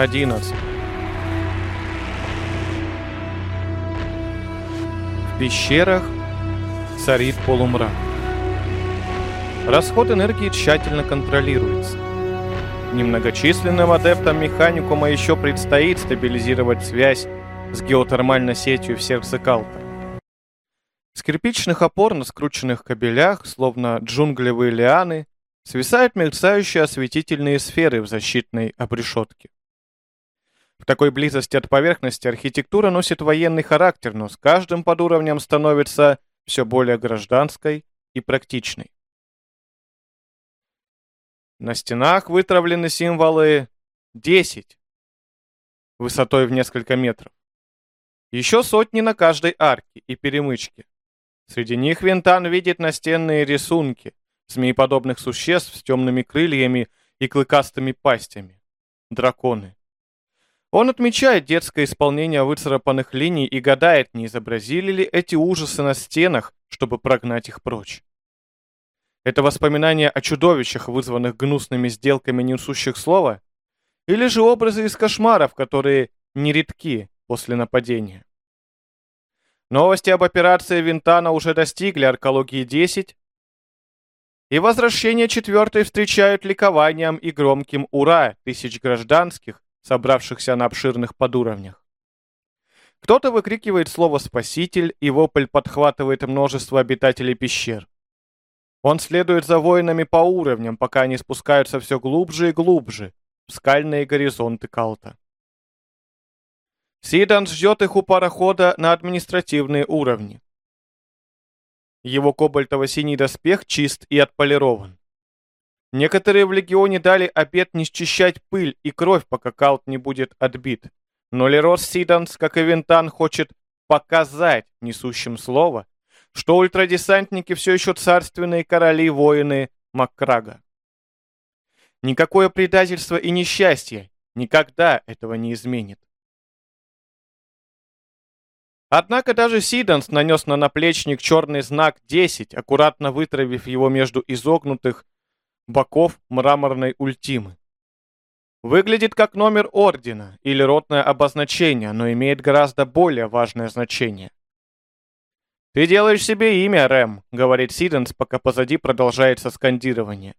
11. В пещерах царит полумрак. Расход энергии тщательно контролируется. Немногочисленным адептам механикума еще предстоит стабилизировать связь с геотермальной сетью в сердце. С кирпичных опор на скрученных кабелях, словно джунглевые лианы, свисают мерцающие осветительные сферы в защитной обрешетке. Такой близости от поверхности архитектура носит военный характер, но с каждым подуровнем становится все более гражданской и практичной. На стенах вытравлены символы 10 высотой в несколько метров. Еще сотни на каждой арке и перемычке. Среди них Винтан видит настенные рисунки змееподобных существ с темными крыльями и клыкастыми пастями. Драконы. Он отмечает детское исполнение выцарапанных линий и гадает, не изобразили ли эти ужасы на стенах, чтобы прогнать их прочь. Это воспоминания о чудовищах, вызванных гнусными сделками несущих слова? Или же образы из кошмаров, которые нередки после нападения? Новости об операции Винтана уже достигли Аркологии-10, и возвращение четвертой встречают ликованием и громким «Ура!» тысяч гражданских, собравшихся на обширных подуровнях. Кто-то выкрикивает слово «спаситель», и вопль подхватывает множество обитателей пещер. Он следует за воинами по уровням, пока они спускаются все глубже и глубже в скальные горизонты Калта. Сидан ждет их у парохода на административные уровни. Его кобальтово-синий доспех чист и отполирован. Некоторые в Легионе дали обет не счищать пыль и кровь, пока Калт не будет отбит. Но Лерос Сиданс, как и Винтан, хочет показать несущим слово, что ультрадесантники все еще царственные короли-воины Маккрага. Никакое предательство и несчастье никогда этого не изменит. Однако даже Сиданс нанес на наплечник черный знак 10, аккуратно вытравив его между изогнутых боков мраморной ультимы. Выглядит как номер ордена или ротное обозначение, но имеет гораздо более важное значение. «Ты делаешь себе имя, Рэм», — говорит Сиденс, пока позади продолжается скандирование.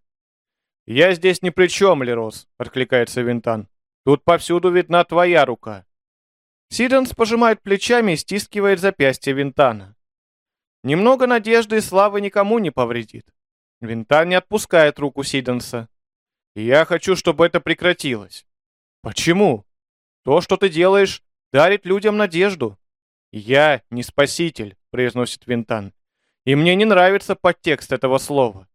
«Я здесь ни при чем, Лерос», — откликается Винтан. «Тут повсюду видна твоя рука». Сиденс пожимает плечами и стискивает запястье Винтана. Немного надежды и славы никому не повредит. Винтан не отпускает руку Сиденса. я хочу, чтобы это прекратилось. Почему? То, что ты делаешь, дарит людям надежду. Я не спаситель, произносит Винтан. И мне не нравится подтекст этого слова.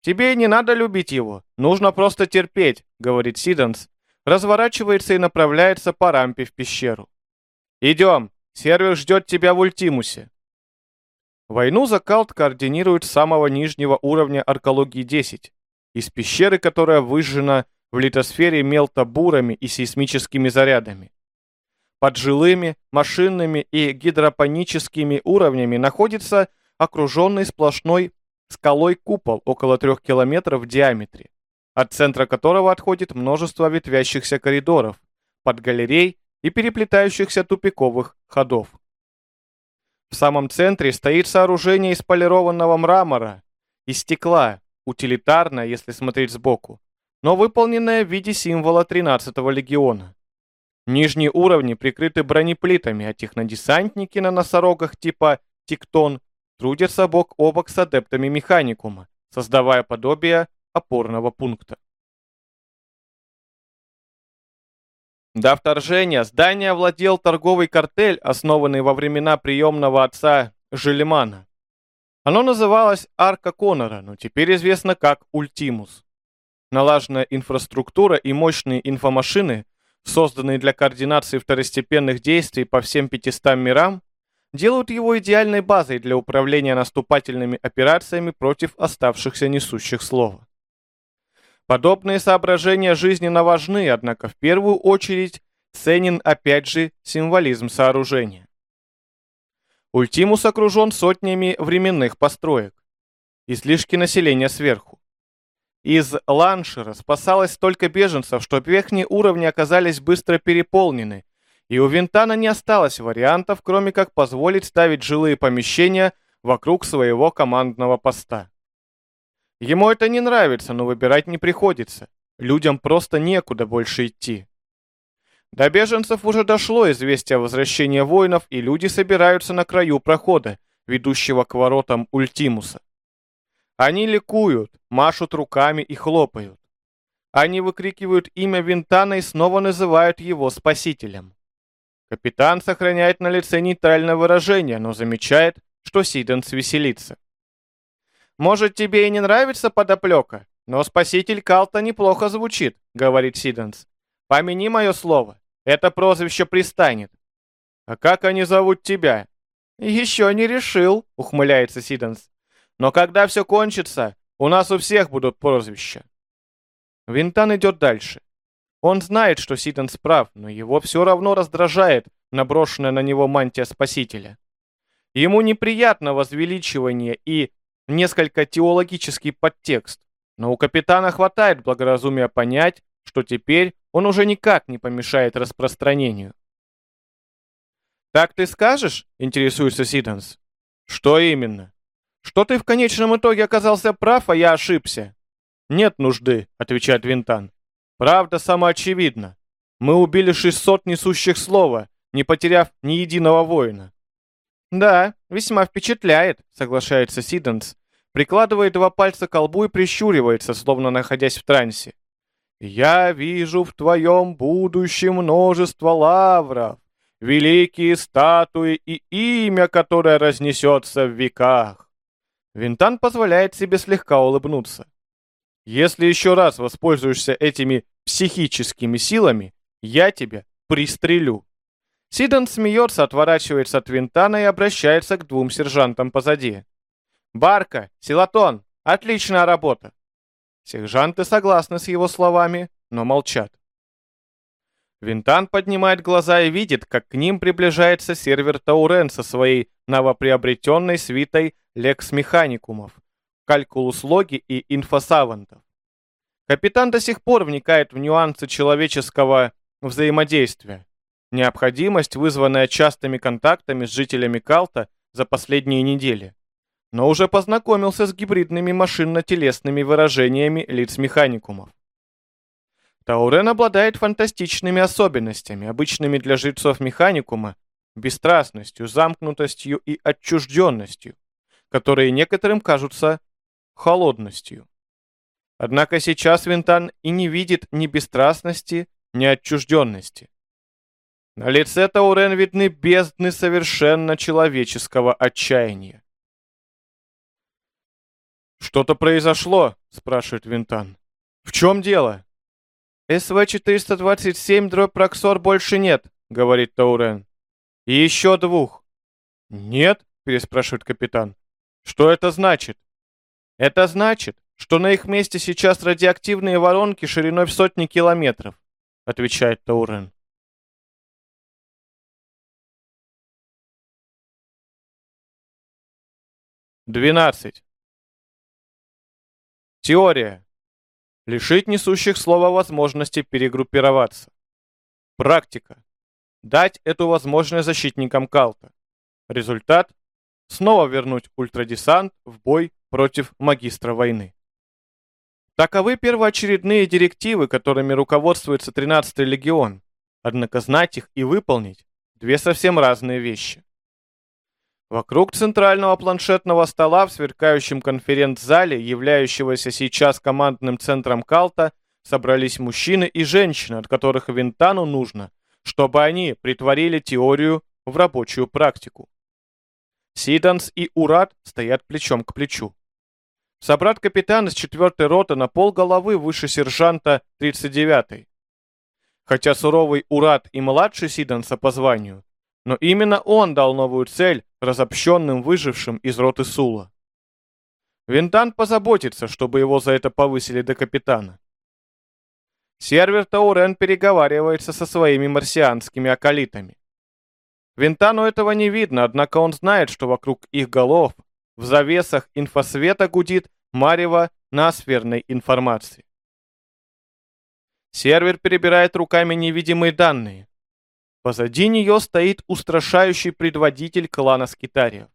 Тебе не надо любить его, нужно просто терпеть, говорит Сиденс, разворачивается и направляется по рампе в пещеру. Идем, сервер ждет тебя в Ультимусе. Войну Закалт координирует с самого нижнего уровня Аркологии 10, из пещеры, которая выжжена в литосфере мелтобурами и сейсмическими зарядами. Под жилыми, машинными и гидропоническими уровнями находится окруженный сплошной скалой купол около трех километров в диаметре, от центра которого отходит множество ветвящихся коридоров, под галерей и переплетающихся тупиковых ходов. В самом центре стоит сооружение из полированного мрамора и стекла, утилитарное, если смотреть сбоку, но выполненное в виде символа 13-го легиона. Нижние уровни прикрыты бронеплитами, а технодесантники на носорогах типа «Тектон» трудятся бок о бок с адептами механикума, создавая подобие опорного пункта. До вторжения здание владел торговый картель, основанный во времена приемного отца Желемана. Оно называлось Арка Конора, но теперь известно как Ультимус. Налаженная инфраструктура и мощные инфомашины, созданные для координации второстепенных действий по всем 500 мирам, делают его идеальной базой для управления наступательными операциями против оставшихся несущих слова. Подобные соображения жизненно важны, однако в первую очередь ценен опять же символизм сооружения. Ультимус окружен сотнями временных построек. Излишки населения сверху. Из Ланшера спасалось столько беженцев, что верхние уровни оказались быстро переполнены, и у Винтана не осталось вариантов, кроме как позволить ставить жилые помещения вокруг своего командного поста. Ему это не нравится, но выбирать не приходится. Людям просто некуда больше идти. До беженцев уже дошло известие о возвращении воинов, и люди собираются на краю прохода, ведущего к воротам Ультимуса. Они ликуют, машут руками и хлопают. Они выкрикивают имя Винтана и снова называют его спасителем. Капитан сохраняет на лице нейтральное выражение, но замечает, что Сиденс веселится. «Может, тебе и не нравится подоплека, но спаситель Калта неплохо звучит», — говорит Сиденс. «Помяни мое слово, это прозвище пристанет». «А как они зовут тебя?» «Еще не решил», — ухмыляется Сиденс. «Но когда все кончится, у нас у всех будут прозвища». Винтан идет дальше. Он знает, что Сиденс прав, но его все равно раздражает наброшенная на него мантия Спасителя. Ему неприятно возвеличивание и несколько теологический подтекст, но у капитана хватает благоразумия понять, что теперь он уже никак не помешает распространению. «Так ты скажешь?» — интересуется Сиденс. «Что именно?» «Что ты в конечном итоге оказался прав, а я ошибся?» «Нет нужды», — отвечает Винтан. «Правда самоочевидна. Мы убили 600 несущих слова, не потеряв ни единого воина». «Да, весьма впечатляет», — соглашается Сиденс, прикладывает два пальца к колбу и прищуривается, словно находясь в трансе. «Я вижу в твоем будущем множество лавров, великие статуи и имя, которое разнесется в веках». Винтан позволяет себе слегка улыбнуться. «Если еще раз воспользуешься этими психическими силами, я тебя пристрелю». Сидон смеется, отворачивается от Винтана и обращается к двум сержантам позади. «Барка! Силатон! Отличная работа!» Сержанты согласны с его словами, но молчат. Винтан поднимает глаза и видит, как к ним приближается сервер Таурен со своей новоприобретенной свитой лекс-механикумов, калькулус-логи и инфосавантов. Капитан до сих пор вникает в нюансы человеческого взаимодействия. Необходимость, вызванная частыми контактами с жителями Калта за последние недели. Но уже познакомился с гибридными машинно-телесными выражениями лиц механикумов. Таурен обладает фантастичными особенностями, обычными для жрецов механикума, бесстрастностью, замкнутостью и отчужденностью, которые некоторым кажутся холодностью. Однако сейчас Винтан и не видит ни бесстрастности, ни отчужденности. На лице Таурен видны бездны совершенно человеческого отчаяния. «Что-то произошло?» — спрашивает Винтан. «В чем дело?» «СВ-427 дробь Проксор больше нет», — говорит Таурен. «И еще двух». «Нет?» — переспрашивает капитан. «Что это значит?» «Это значит, что на их месте сейчас радиоактивные воронки шириной в сотни километров», — отвечает Таурен. Двенадцать. Теория. Лишить несущих слова возможности перегруппироваться. Практика. Дать эту возможность защитникам Калта. Результат – снова вернуть ультрадесант в бой против магистра войны. Таковы первоочередные директивы, которыми руководствуется 13-й легион. Однако знать их и выполнить – две совсем разные вещи. Вокруг центрального планшетного стола в сверкающем конференц-зале, являющегося сейчас командным центром Калта, собрались мужчины и женщины, от которых Винтану нужно, чтобы они притворили теорию в рабочую практику. Сиданс и Урат стоят плечом к плечу. Собрат-капитан из 4-й роты на пол головы выше сержанта 39-й. Хотя суровый Урат и младший Сиданса по званию, но именно он дал новую цель разобщенным выжившим из роты Сула. Винтан позаботится, чтобы его за это повысили до капитана. Сервер Таурен переговаривается со своими марсианскими околитами. Винтану этого не видно, однако он знает, что вокруг их голов в завесах инфосвета гудит марево на сферной информации. Сервер перебирает руками невидимые данные. Позади нее стоит устрашающий предводитель клана скитариев.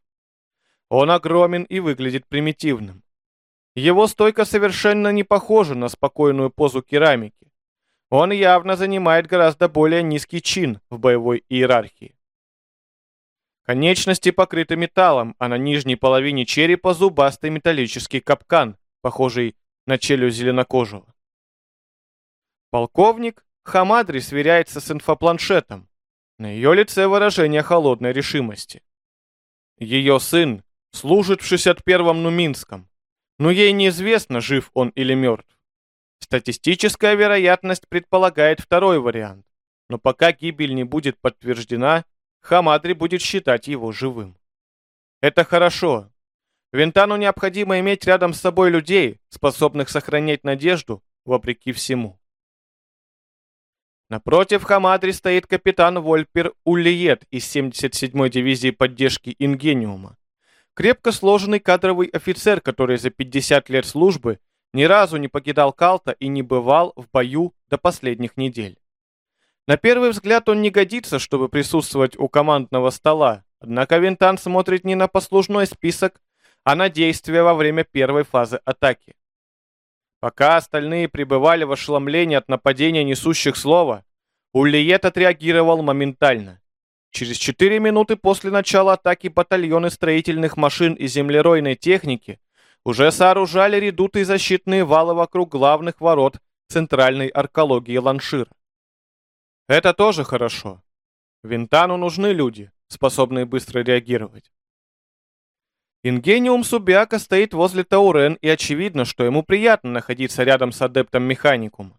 Он огромен и выглядит примитивным. Его стойка совершенно не похожа на спокойную позу керамики. Он явно занимает гораздо более низкий чин в боевой иерархии. Конечности покрыты металлом, а на нижней половине черепа зубастый металлический капкан, похожий на челюсть зеленокожего. Полковник Хамадри сверяется с инфопланшетом. На ее лице выражение холодной решимости. Ее сын служит в 61-м Нуминском, но ей неизвестно, жив он или мертв. Статистическая вероятность предполагает второй вариант, но пока гибель не будет подтверждена, Хамадри будет считать его живым. Это хорошо. Винтану необходимо иметь рядом с собой людей, способных сохранять надежду вопреки всему. Напротив Хамадри стоит капитан Вольпер Уллиет из 77-й дивизии поддержки Ингениума. Крепко сложенный кадровый офицер, который за 50 лет службы ни разу не покидал Калта и не бывал в бою до последних недель. На первый взгляд он не годится, чтобы присутствовать у командного стола, однако Винтан смотрит не на послужной список, а на действия во время первой фазы атаки. Пока остальные пребывали в ошеломлении от нападения несущих слова, Ульет отреагировал моментально. Через 4 минуты после начала атаки батальоны строительных машин и землеройной техники уже сооружали редуты защитные валы вокруг главных ворот центральной аркологии Ланшира. Это тоже хорошо. Винтану нужны люди, способные быстро реагировать. Ингениум Субиака стоит возле Таурен, и очевидно, что ему приятно находиться рядом с адептом механикума.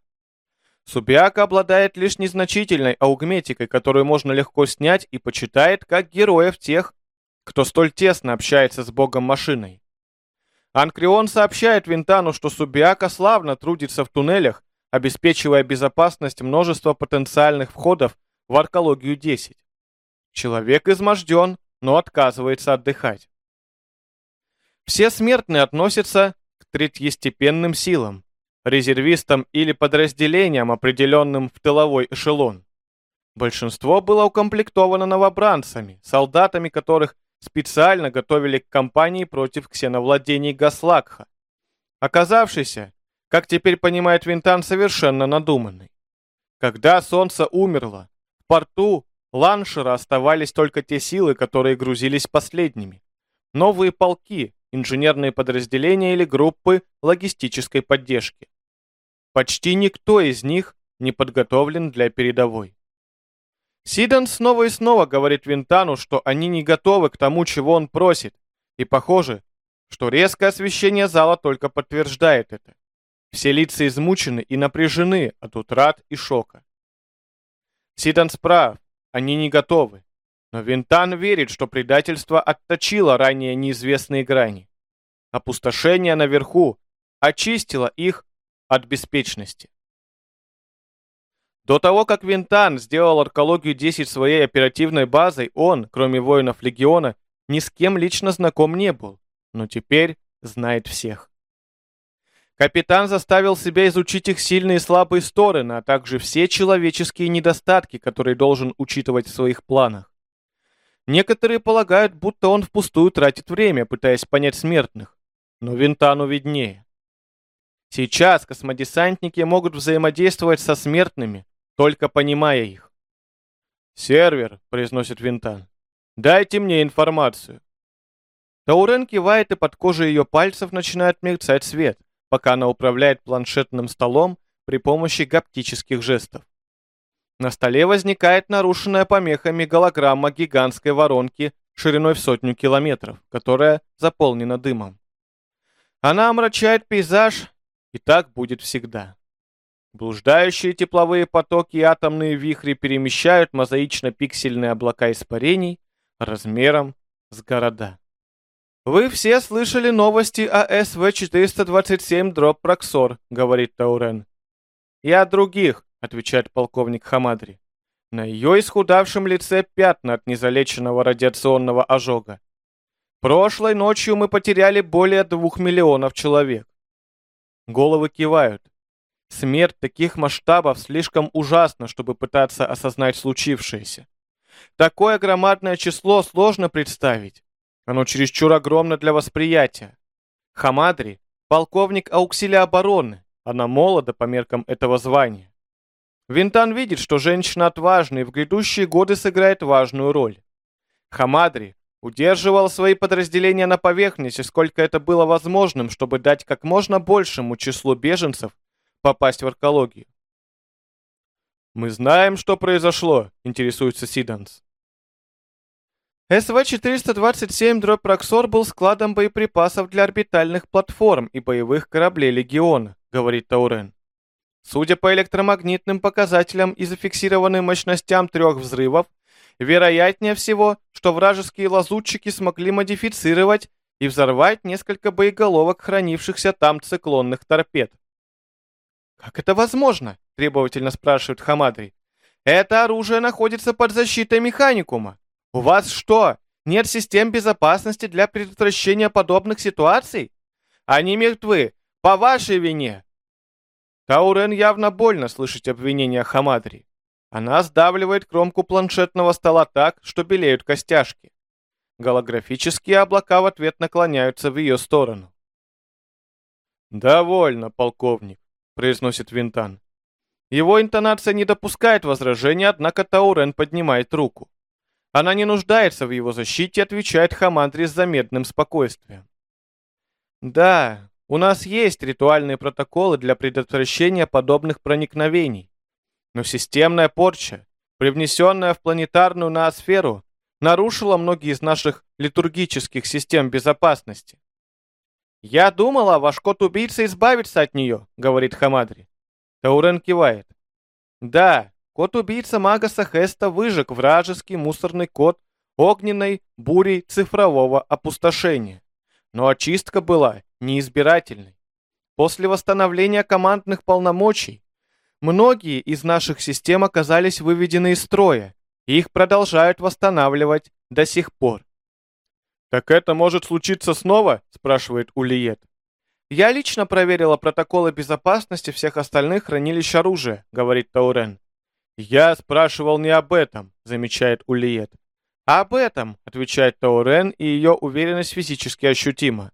Субиака обладает лишь незначительной аугметикой, которую можно легко снять и почитает как героев тех, кто столь тесно общается с богом-машиной. Анкрион сообщает Винтану, что Субиака славно трудится в туннелях, обеспечивая безопасность множества потенциальных входов в Аркологию-10. Человек изможден, но отказывается отдыхать. Все смертные относятся к третьестепенным силам, резервистам или подразделениям, определенным в тыловой эшелон. Большинство было укомплектовано новобранцами, солдатами которых специально готовили к кампании против ксеновладений Гаслакха, оказавшийся, как теперь понимает Винтан, совершенно надуманный. Когда солнце умерло, в порту Ланшера оставались только те силы, которые грузились последними. Новые полки, инженерные подразделения или группы логистической поддержки. Почти никто из них не подготовлен для передовой. Сидан снова и снова говорит Винтану, что они не готовы к тому, чего он просит, и похоже, что резкое освещение зала только подтверждает это. Все лица измучены и напряжены от утрат и шока. Сидан справ, они не готовы. Но Винтан верит, что предательство отточило ранее неизвестные грани. Опустошение наверху очистило их от беспечности. До того, как Винтан сделал Аркологию 10 своей оперативной базой, он, кроме воинов Легиона, ни с кем лично знаком не был, но теперь знает всех. Капитан заставил себя изучить их сильные и слабые стороны, а также все человеческие недостатки, которые должен учитывать в своих планах. Некоторые полагают, будто он впустую тратит время, пытаясь понять смертных, но Винтану виднее. Сейчас космодесантники могут взаимодействовать со смертными, только понимая их. «Сервер», — произносит Винтан, — «дайте мне информацию». Таурен кивает, и под кожей ее пальцев начинает мерцать свет, пока она управляет планшетным столом при помощи гаптических жестов. На столе возникает нарушенная помехами голограмма гигантской воронки шириной в сотню километров, которая заполнена дымом. Она омрачает пейзаж, и так будет всегда. Блуждающие тепловые потоки и атомные вихри перемещают мозаично-пиксельные облака испарений размером с города. «Вы все слышали новости о СВ-427 дроп Проксор», — говорит Таурен. «И о других», — отвечает полковник Хамадри. На ее исхудавшем лице пятна от незалеченного радиационного ожога. Прошлой ночью мы потеряли более двух миллионов человек. Головы кивают. Смерть таких масштабов слишком ужасна, чтобы пытаться осознать случившееся. Такое громадное число сложно представить. Оно чересчур огромно для восприятия. Хамадри — полковник ауксилия обороны. Она молода по меркам этого звания. Винтан видит, что женщина отважна и в грядущие годы сыграет важную роль. Хамадри удерживал свои подразделения на поверхности, сколько это было возможным, чтобы дать как можно большему числу беженцев попасть в аркологию. «Мы знаем, что произошло», — интересуется Сиданс. СВ-427 дробь Проксор был складом боеприпасов для орбитальных платформ и боевых кораблей Легиона, говорит Таурен. Судя по электромагнитным показателям и зафиксированным мощностям трех взрывов, вероятнее всего, что вражеские лазутчики смогли модифицировать и взорвать несколько боеголовок, хранившихся там циклонных торпед. «Как это возможно?» – требовательно спрашивает Хамадри. «Это оружие находится под защитой механикума. У вас что, нет систем безопасности для предотвращения подобных ситуаций? Они мертвы, по вашей вине!» Таурен явно больно слышать обвинения Хамадри. Она сдавливает кромку планшетного стола так, что белеют костяшки. Голографические облака в ответ наклоняются в ее сторону. «Довольно, полковник», — произносит Винтан. Его интонация не допускает возражения, однако Таурен поднимает руку. Она не нуждается в его защите, отвечает Хамандри с замедленным спокойствием. Да, у нас есть ритуальные протоколы для предотвращения подобных проникновений. Но системная порча, привнесенная в планетарную ноосферу, нарушила многие из наших литургических систем безопасности. «Я думала, ваш кот-убийца избавится от нее», — говорит Хамадри. Таурен кивает. «Да, Кот-убийца Магаса Хеста выжег вражеский мусорный код огненной бурей цифрового опустошения. Но очистка была неизбирательной. После восстановления командных полномочий многие из наших систем оказались выведены из строя, и их продолжают восстанавливать до сих пор. «Так это может случиться снова?» – спрашивает Улиет. «Я лично проверила протоколы безопасности всех остальных хранилищ оружия», – говорит Таурен. «Я спрашивал не об этом», — замечает Улиет. «А об этом», — отвечает Таурен, и ее уверенность физически ощутима.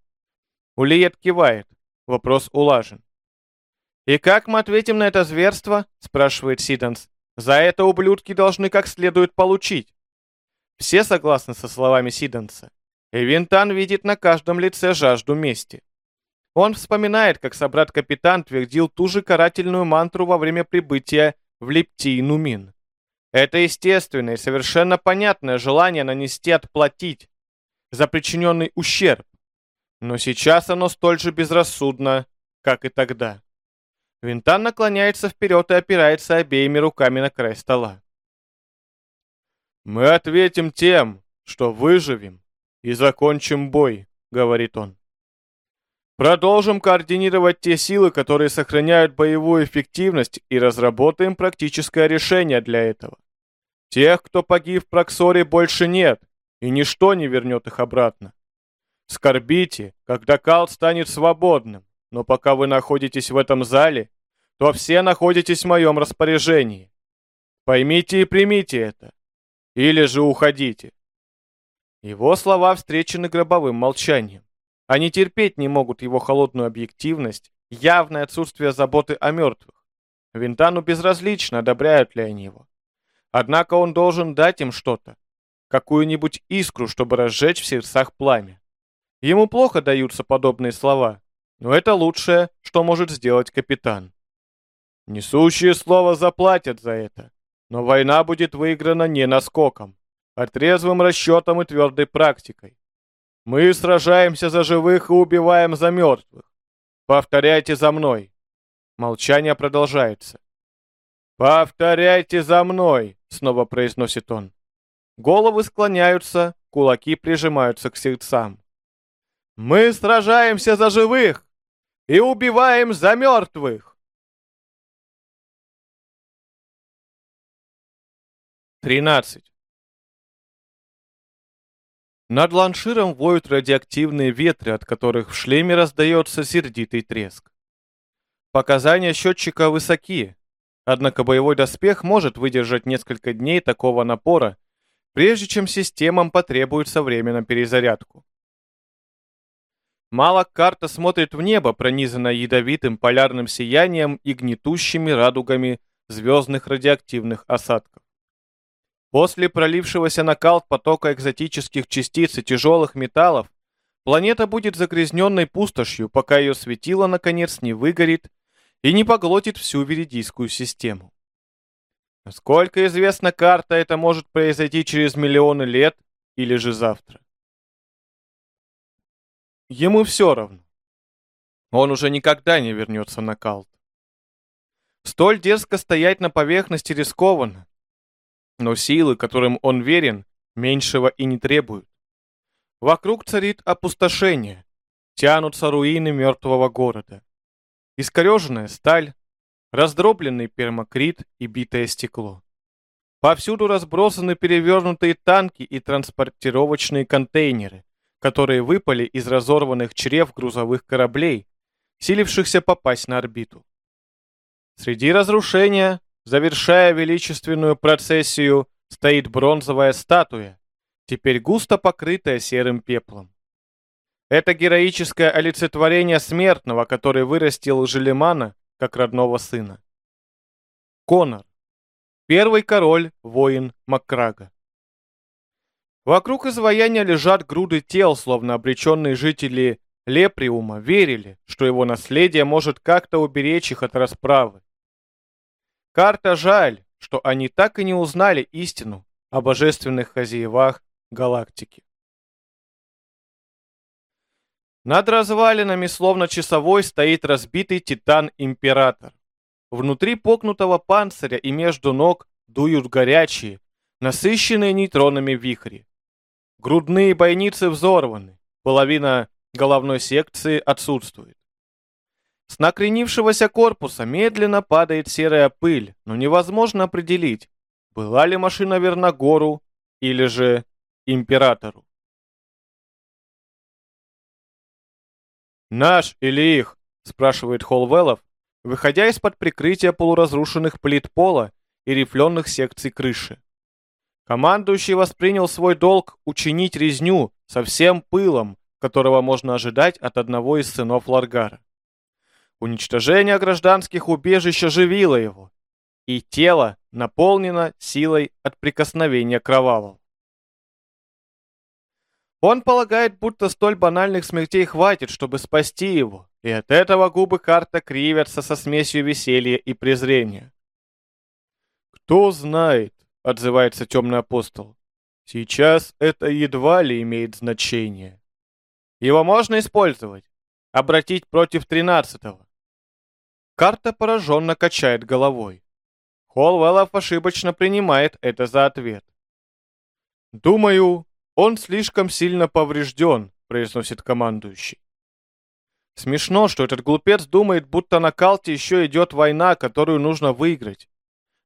Улиет кивает. Вопрос улажен. «И как мы ответим на это зверство?» — спрашивает Сиданс. «За это ублюдки должны как следует получить». Все согласны со словами Сиданса. И Винтан видит на каждом лице жажду мести. Он вспоминает, как собрат-капитан твердил ту же карательную мантру во время прибытия в Лептий Нумин. Это естественное и совершенно понятное желание нанести отплатить за причиненный ущерб. Но сейчас оно столь же безрассудно, как и тогда. Винтан наклоняется вперед и опирается обеими руками на край стола. «Мы ответим тем, что выживем и закончим бой», — говорит он. Продолжим координировать те силы, которые сохраняют боевую эффективность, и разработаем практическое решение для этого. Тех, кто погиб в Проксоре, больше нет, и ничто не вернет их обратно. Скорбите, когда Кал станет свободным, но пока вы находитесь в этом зале, то все находитесь в моем распоряжении. Поймите и примите это. Или же уходите. Его слова встречены гробовым молчанием. Они терпеть не могут его холодную объективность, явное отсутствие заботы о мертвых. Винтану безразлично, одобряют ли они его. Однако он должен дать им что-то, какую-нибудь искру, чтобы разжечь в сердцах пламя. Ему плохо даются подобные слова, но это лучшее, что может сделать капитан. Несущие слово заплатят за это, но война будет выиграна не наскоком, а трезвым расчетом и твердой практикой. Мы сражаемся за живых и убиваем за мертвых. Повторяйте за мной. Молчание продолжается. «Повторяйте за мной!» — снова произносит он. Головы склоняются, кулаки прижимаются к сердцам. «Мы сражаемся за живых и убиваем за мертвых!» Тринадцать. Над ланширом воют радиоактивные ветры, от которых в шлеме раздается сердитый треск. Показания счетчика высоки, однако боевой доспех может выдержать несколько дней такого напора, прежде чем системам потребуется время на перезарядку. Малок Карто смотрит в небо, пронизанное ядовитым полярным сиянием и гнетущими радугами звездных радиоактивных осадков. После пролившегося на Калт потока экзотических частиц и тяжелых металлов, планета будет загрязненной пустошью, пока ее светило, наконец, не выгорит и не поглотит всю Веридийскую систему. Насколько известно Карто, это может произойти через миллионы лет или же завтра. Ему все равно. Он уже никогда не вернется на Калт. Столь дерзко стоять на поверхности рискованно, но силы, которым он верен, меньшего и не требуют. Вокруг царит опустошение, тянутся руины мертвого города. Искореженная сталь, раздробленный пермакрит и битое стекло. Повсюду разбросаны перевернутые танки и транспортировочные контейнеры, которые выпали из разорванных чрев грузовых кораблей, силившихся попасть на орбиту. Среди разрушения, завершая величественную процессию, стоит бронзовая статуя, теперь густо покрытая серым пеплом. Это героическое олицетворение смертного, который вырастил Желемана как родного сына. Конор. Первый король, воин Маккрага. Вокруг изваяния лежат груды тел, словно обреченные жители Леприума верили, что его наследие может как-то уберечь их от расправы. Карта жаль, что они так и не узнали истину о божественных хозяевах галактики. Над развалинами, словно часовой, стоит разбитый Титан-Император. Внутри покнутого панциря и между ног дуют горячие, насыщенные нейтронами вихри. Грудные бойницы взорваны, половина головной секции отсутствует. С накренившегося корпуса медленно падает серая пыль, но невозможно определить, была ли машина верна гору или же императору. «Наш или их?» – спрашивает Холвеллов, выходя из-под прикрытия полуразрушенных плит пола и рифленых секций крыши. Командующий воспринял свой долг учинить резню со всем пылом, которого можно ожидать от одного из сынов Ларгара. Уничтожение гражданских убежищ оживило его, и тело наполнено силой от прикосновения кровавого. Он полагает, будто столь банальных смертей хватит, чтобы спасти его, и от этого губы карта кривятся со смесью веселья и презрения. «Кто знает», — отзывается темный апостол, — «сейчас это едва ли имеет значение. Его можно использовать, обратить против тринадцатого». Карта пораженно качает головой. Холвеллов ошибочно принимает это за ответ. «Думаю, «Он слишком сильно поврежден», — произносит командующий. Смешно, что этот глупец думает, будто на Калте еще идет война, которую нужно выиграть.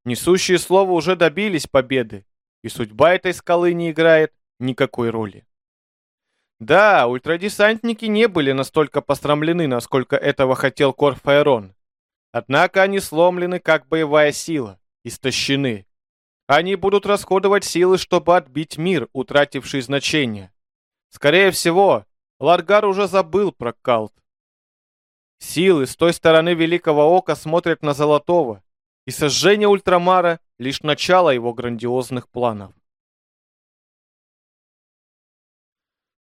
Несущие слова уже добились победы, и судьба этой скалы не играет никакой роли. Да, ультрадесантники не были настолько пострамлены, насколько этого хотел Корфаэрон. Однако они сломлены как боевая сила, истощены. Они будут расходовать силы, чтобы отбить мир, утративший значение. Скорее всего, Ларгар уже забыл про Калт. Силы с той стороны Великого Ока смотрят на Золотого, и сожжение Ультрамара — лишь начало его грандиозных планов.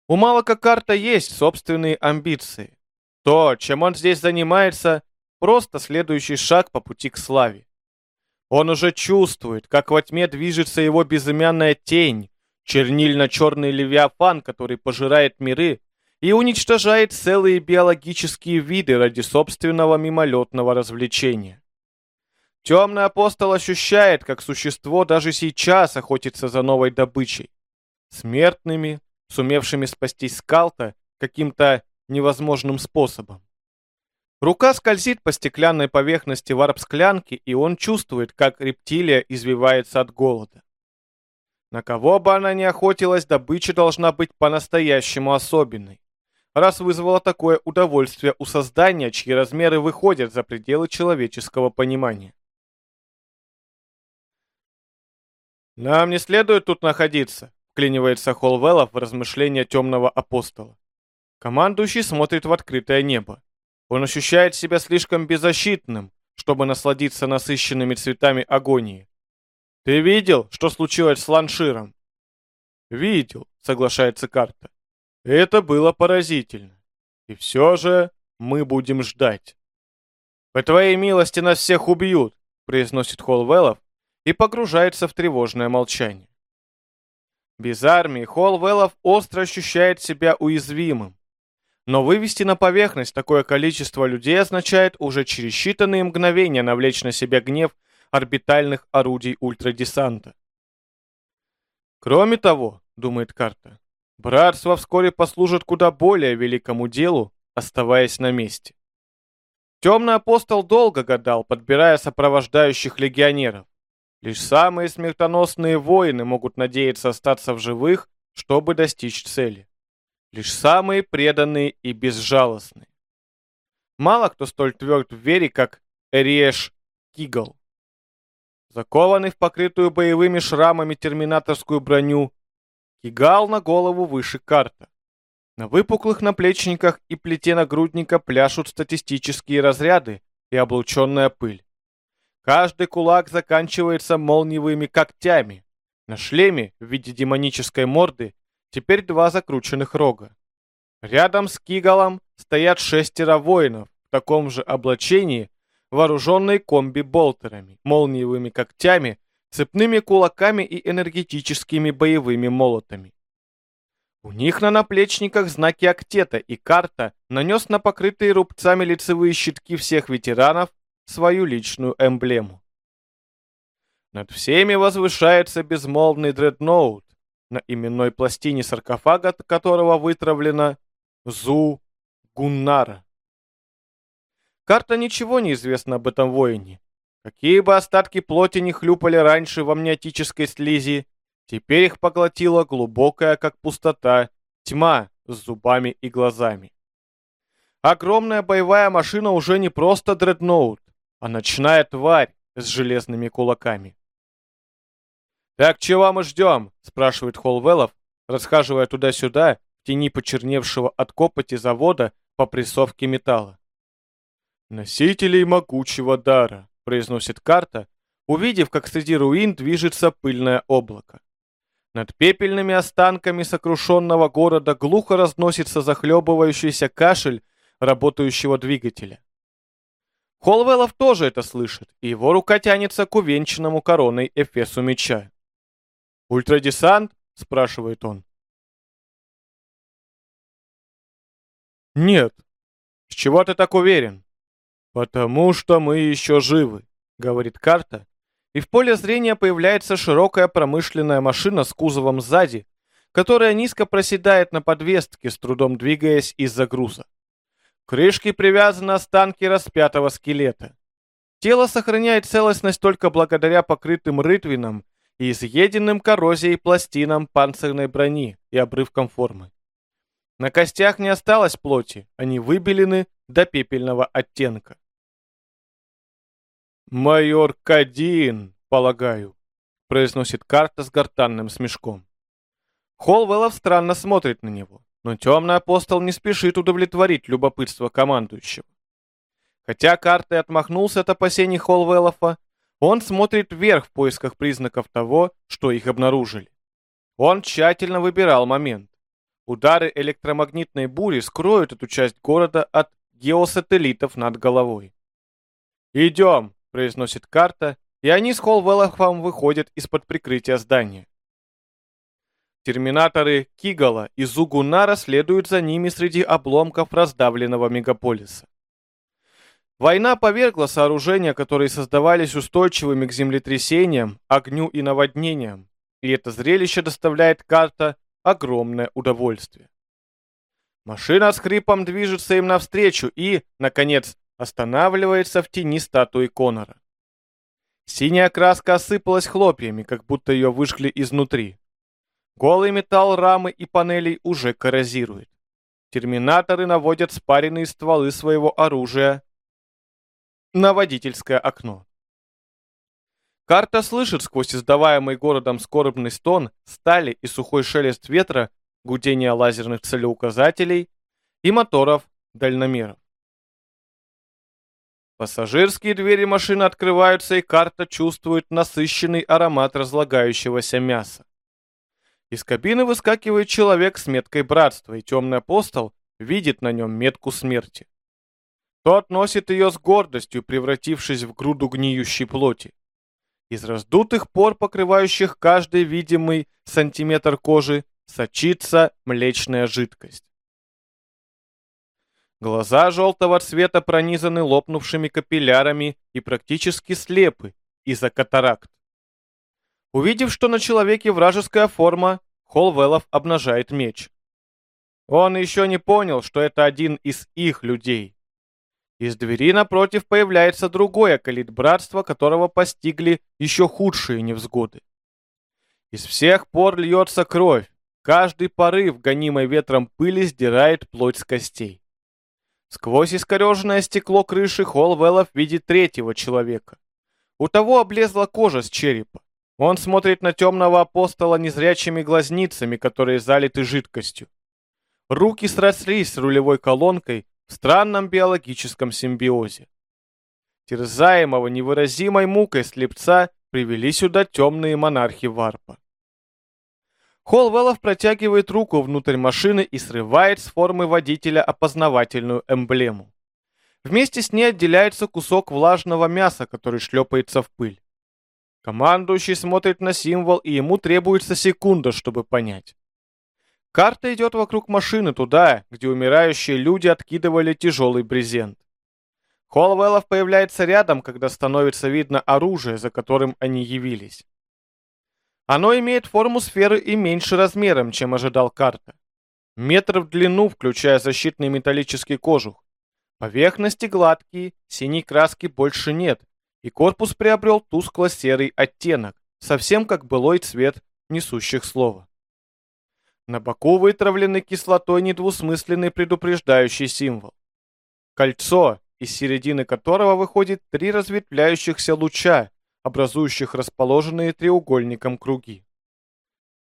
У Малака Карта есть собственные амбиции. То, чем он здесь занимается, просто следующий шаг по пути к славе. Он уже чувствует, как во тьме движется его безымянная тень, чернильно-черный левиафан, который пожирает миры и уничтожает целые биологические виды ради собственного мимолетного развлечения. Темный апостол ощущает, как существо даже сейчас охотится за новой добычей. Смертными, сумевшими спастись скалта каким-то невозможным способом. Рука скользит по стеклянной поверхности варп-склянки, и он чувствует, как рептилия извивается от голода. На кого бы она ни охотилась, добыча должна быть по-настоящему особенной. раз вызвало такое удовольствие у создания, чьи размеры выходят за пределы человеческого понимания. «Нам не следует тут находиться», — вклинивается Холвеллов в размышления темного апостола. Командующий смотрит в открытое небо. Он ощущает себя слишком беззащитным, чтобы насладиться насыщенными цветами агонии. «Ты видел, что случилось с Ланширом?» «Видел», — соглашается карта. «Это было поразительно. И все же мы будем ждать». «По твоей милости нас всех убьют», — произносит Холвеллов и погружается в тревожное молчание. Без армии Холвеллов остро ощущает себя уязвимым. Но вывести на поверхность такое количество людей означает уже через считанные мгновения навлечь на себя гнев орбитальных орудий ультрадесанта. Кроме того, думает карта, братство вскоре послужит куда более великому делу, оставаясь на месте. Темный апостол долго гадал, подбирая сопровождающих легионеров. Лишь самые смертоносные воины могут надеяться остаться в живых, чтобы достичь цели. Лишь самые преданные и безжалостные. Мало кто столь тверд в вере, как Эриэш Кигл. Закованный в покрытую боевыми шрамами терминаторскую броню, кигал на голову выше карта. На выпуклых наплечниках и плите нагрудника пляшут статистические разряды и облученная пыль. Каждый кулак заканчивается молниевыми когтями. На шлеме в виде демонической морды теперь два закрученных рога. Рядом с Кигалом стоят шестеро воинов в таком же облачении, вооруженные комби-болтерами, молниевыми когтями, цепными кулаками и энергетическими боевыми молотами. У них на наплечниках знаки актета, и карта нанес на покрытые рубцами лицевые щитки всех ветеранов свою личную эмблему. Над всеми возвышается безмолвный дредноут, на именной пластине саркофага которого вытравлено «Зу Гуннара». Карта ничего не известно об этом воине. Какие бы остатки плоти не хлюпали раньше в амниотической слизи, теперь их поглотила глубокая, как пустота, тьма с зубами и глазами. Огромная боевая машина уже не просто дредноут, а ночная тварь с железными кулаками. «Так чего мы ждем?» — спрашивает Холвеллов, расхаживая туда-сюда в тени почерневшего от копоти завода по прессовке металла. «Носителей могучего дара», — произносит карта, увидев, как среди руин движется пыльное облако. Над пепельными останками сокрушенного города глухо разносится захлебывающийся кашель работающего двигателя. Холвеллов тоже это слышит, и его рука тянется к увенчанному короной эфесу меча. «Ультрадесант?» — спрашивает он. «Нет». «С чего ты так уверен?» «Потому что мы еще живы», — говорит карта, и в поле зрения появляется широкая промышленная машина с кузовом сзади, которая низко проседает на подвеске, с трудом двигаясь из-за груза. К крышке привязаны останки распятого скелета. Тело сохраняет целостность только благодаря покрытым рытвинам и изъеденным коррозией пластинам панцирной брони и обрывкам формы. На костях не осталось плоти, они выбелены до пепельного оттенка. «Майор Кадин, полагаю», — произносит карта с гортанным смешком. Холвеллов странно смотрит на него, но темный апостол не спешит удовлетворить любопытство командующего. Хотя карта и отмахнулся от опасений Холвеллова, он смотрит вверх в поисках признаков того, что их обнаружили. Он тщательно выбирал момент. Удары электромагнитной бури скроют эту часть города от геосателлитов над головой. «Идем!» произносит карта, и они с Холвеллахом выходят из-под прикрытия здания. Терминаторы Кигала и Зугунара следуют за ними среди обломков раздавленного мегаполиса. Война повергла сооружения, которые создавались устойчивыми к землетрясениям, огню и наводнениям, и это зрелище доставляет карта огромное удовольствие. Машина с хрипом движется им навстречу и, наконец, останавливается в тени статуи Конора. Синяя краска осыпалась хлопьями, как будто ее выжгли изнутри. Голый металл рамы и панелей уже коррозирует. терминаторы наводят спаренные стволы своего оружия на водительское окно. Карта слышит сквозь издаваемый городом скорбный стон стали и сухой шелест ветра, гудение лазерных целеуказателей и моторов дальномеров. Пассажирские двери машины открываются, и карта чувствует насыщенный аромат разлагающегося мяса. Из кабины выскакивает человек с меткой братства, и темный апостол видит на нем метку смерти. Тот носит ее с гордостью, превратившись в груду гниющей плоти. Из раздутых пор, покрывающих каждый видимый сантиметр кожи, сочится млечная жидкость. Глаза желтого цвета пронизаны лопнувшими капиллярами и практически слепы из-за катаракт. Увидев, что на человеке вражеская форма, Холвелов обнажает меч. Он еще не понял, что это один из их людей. Из двери напротив появляется другой акалит братства, которого постигли еще худшие невзгоды. Из всех пор льется кровь. Каждый порыв, гонимой ветром пыли, сдирает плоть с костей. Сквозь искореженное стекло крыши Холвеллов видит третьего человека. У того облезла кожа с черепа. Он смотрит на темного апостола незрячими глазницами, которые залиты жидкостью. Руки срослись с рулевой колонкой в странном биологическом симбиозе. Терзаемого невыразимой мукой слепца привели сюда темные монархи Варпа. Холвеллов протягивает руку внутрь машины и срывает с формы водителя опознавательную эмблему. Вместе с ней отделяется кусок влажного мяса, который шлепается в пыль. Командующий смотрит на символ, и ему требуется секунда, чтобы понять. Карта идет вокруг машины туда, где умирающие люди откидывали тяжелый брезент. Холвеллов появляется рядом, когда становится видно оружие, за которым они явились. Оно имеет форму сферы и меньше размером, чем ожидал карта. Метр в длину, включая защитный металлический кожух. Поверхности гладкие, синей краски больше нет, и корпус приобрел тускло-серый оттенок, совсем как былой цвет несущих слова. На боку вытравленный кислотой недвусмысленный предупреждающий символ. Кольцо, из середины которого выходит три разветвляющихся луча, образующих расположенные треугольником круги.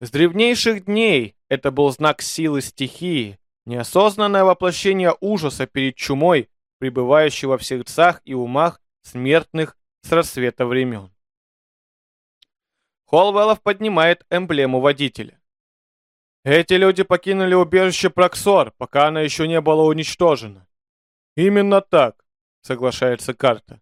С древнейших дней это был знак силы стихии, неосознанное воплощение ужаса перед чумой, пребывающего в сердцах и умах смертных с рассвета времен. Холвеллов поднимает эмблему водителя. Эти люди покинули убежище Проксор, пока она еще не была уничтожена. Именно так, соглашается карта.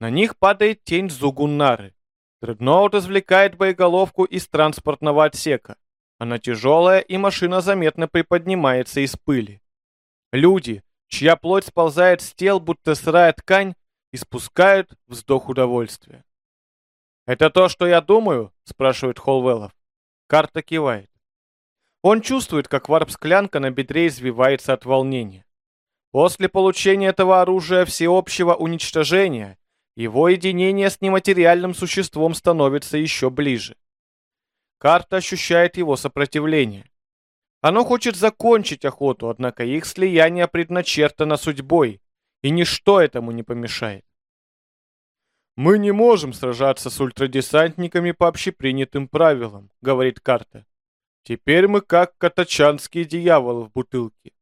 На них падает тень Зугуннары. Дредноут извлекает боеголовку из транспортного отсека. Она тяжелая, и машина заметно приподнимается из пыли. Люди, чья плоть сползает с тел, будто сырая ткань, испускают вздох удовольствия. «Это то, что я думаю?» — спрашивает Холвеллов. Карта кивает. Он чувствует, как варп-склянка на бедре извивается от волнения. После получения этого оружия всеобщего уничтожения его единение с нематериальным существом становится еще ближе. Карта ощущает его сопротивление. Оно хочет закончить охоту, однако их слияние предначертано судьбой, и ничто этому не помешает. «Мы не можем сражаться с ультрадесантниками по общепринятым правилам», — говорит карта. «Теперь мы как катачанские дьяволы в бутылке.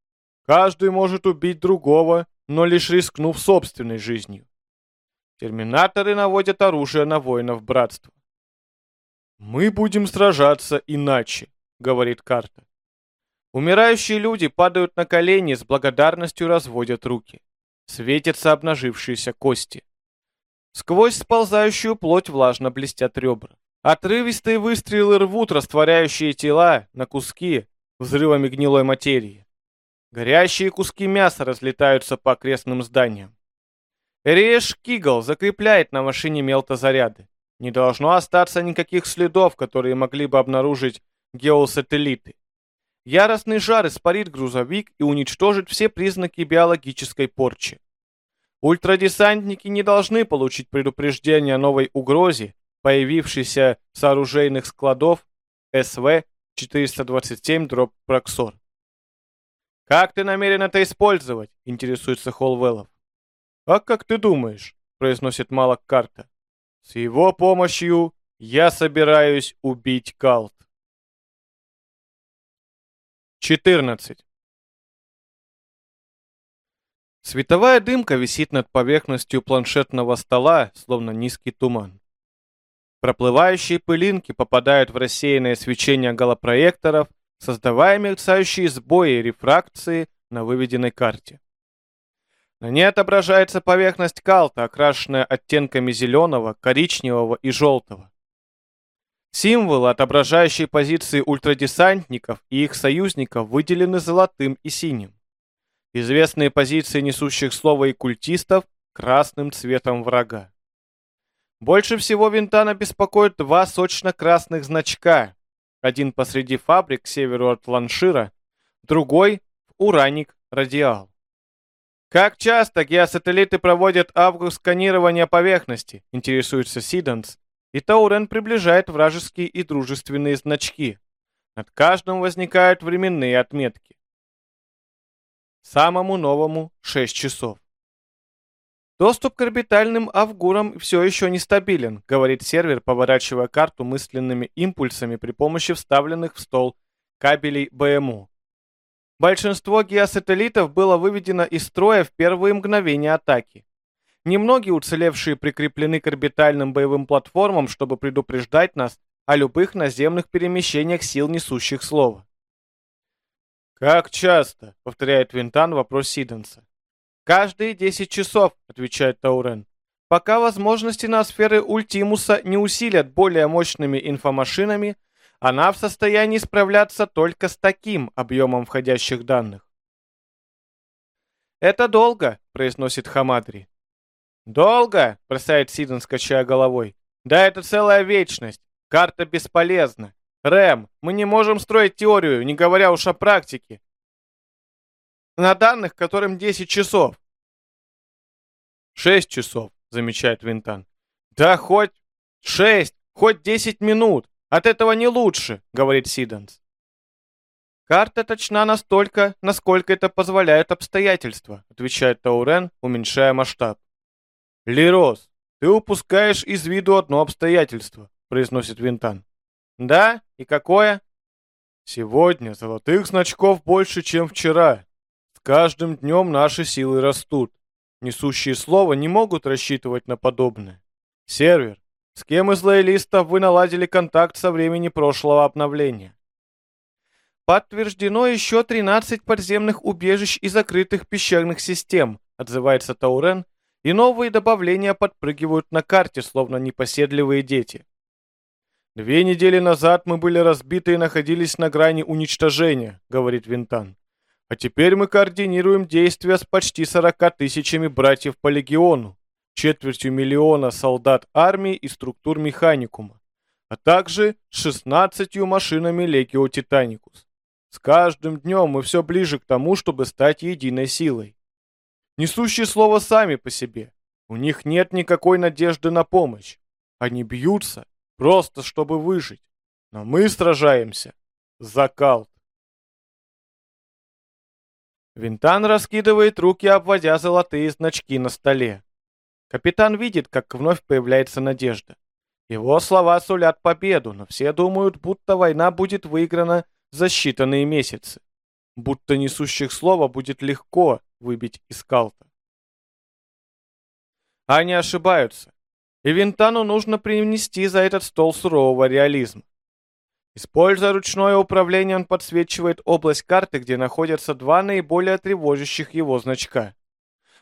Каждый может убить другого, но лишь рискнув собственной жизнью. Терминаторы наводят оружие на воинов братства. «Мы будем сражаться иначе», — говорит карта. Умирающие люди падают на колени, с благодарностью разводят руки. Светятся обнажившиеся кости. Сквозь сползающую плоть влажно блестят ребра. Отрывистые выстрелы рвут растворяющие тела на куски взрывами гнилой материи. Горящие куски мяса разлетаются по окрестным зданиям. Реш Кигл закрепляет на машине мелтозаряды. Не должно остаться никаких следов, которые могли бы обнаружить геосателлиты. Яростный жар испарит грузовик и уничтожит все признаки биологической порчи. Ультрадесантники не должны получить предупреждение о новой угрозе, появившейся с оружейных складов СВ-427-Проксор. «Как ты намерен это использовать?» — интересуется Холвеллов. «А как ты думаешь?» — произносит Малок Карта. «С его помощью я собираюсь убить Калт». 14. Световая дымка висит над поверхностью планшетного стола, словно низкий туман. Проплывающие пылинки попадают в рассеянное свечение голопроекторов, создавая мерцающие сбои рефракции на выведенной карте. На ней отображается поверхность калта, окрашенная оттенками зеленого, коричневого и желтого. Символы, отображающие позиции ультрадесантников и их союзников, выделены золотым и синим. Известные позиции несущих слово и культистов – красным цветом врага. Больше всего Винтана беспокоит два сочно-красных значка. Один посреди фабрик к северу от Ланшира, другой – Ураник Радиал. Как часто геосателлиты проводят август-сканирование поверхности, интересуется Сиданс, и Таурен приближает вражеские и дружественные значки. Над каждым возникают временные отметки. Самому новому 6 часов. Доступ к орбитальным авгурам все еще нестабилен, говорит сервер, поворачивая карту мысленными импульсами при помощи вставленных в стол кабелей БМУ. Большинство геосателлитов было выведено из строя в первые мгновения атаки. Немногие уцелевшие прикреплены к орбитальным боевым платформам, чтобы предупреждать нас о любых наземных перемещениях сил, несущих слово. «Как часто?» — повторяет Винтан вопрос Сиденса. «Каждые 10 часов», — отвечает Таурен. «Пока возможности ноосферы Ультимуса не усилят более мощными инфомашинами, она в состоянии справляться только с таким объемом входящих данных». «Это долго», — произносит Хамадри. «Долго?» — бросает Сиден, скачая головой. «Да это целая вечность. Карта бесполезна. Рэм, мы не можем строить теорию, не говоря уж о практике. На данных, которым 10 часов. 6 часов, замечает Винтан. Да хоть 6, хоть 10 минут. От этого не лучше, говорит Сиданс. Карта точна настолько, насколько это позволяют обстоятельства, отвечает Таурен, уменьшая масштаб. Лирос, ты упускаешь из виду одно обстоятельство, произносит Винтан. Да? И какое? Сегодня золотых значков больше, чем вчера каждым днем наши силы растут. Несущие слово не могут рассчитывать на подобное. Сервер, с кем из лоялистов вы наладили контакт со времени прошлого обновления? Подтверждено еще 13 подземных убежищ и закрытых пещерных систем, отзывается Таурен, и новые добавления подпрыгивают на карте, словно непоседливые дети. Две недели назад мы были разбиты и находились на грани уничтожения, говорит Винтан. А теперь мы координируем действия с почти 40 тысячами братьев по легиону, четвертью миллиона солдат армии и структур механикума, а также 16 машинами Легио Титаникус. С каждым днем мы все ближе к тому, чтобы стать единой силой. Несущие слово сами по себе. У них нет никакой надежды на помощь. Они бьются, просто чтобы выжить. Но мы сражаемся за Калт. Винтан раскидывает руки, обводя золотые значки на столе. Капитан видит, как вновь появляется надежда. Его слова сулят победу, но все думают, будто война будет выиграна за считанные месяцы. Будто несущих слова будет легко выбить из калта. Они ошибаются. И Винтану нужно принести за этот стол сурового реализма. Используя ручное управление, он подсвечивает область карты, где находятся два наиболее тревожащих его значка.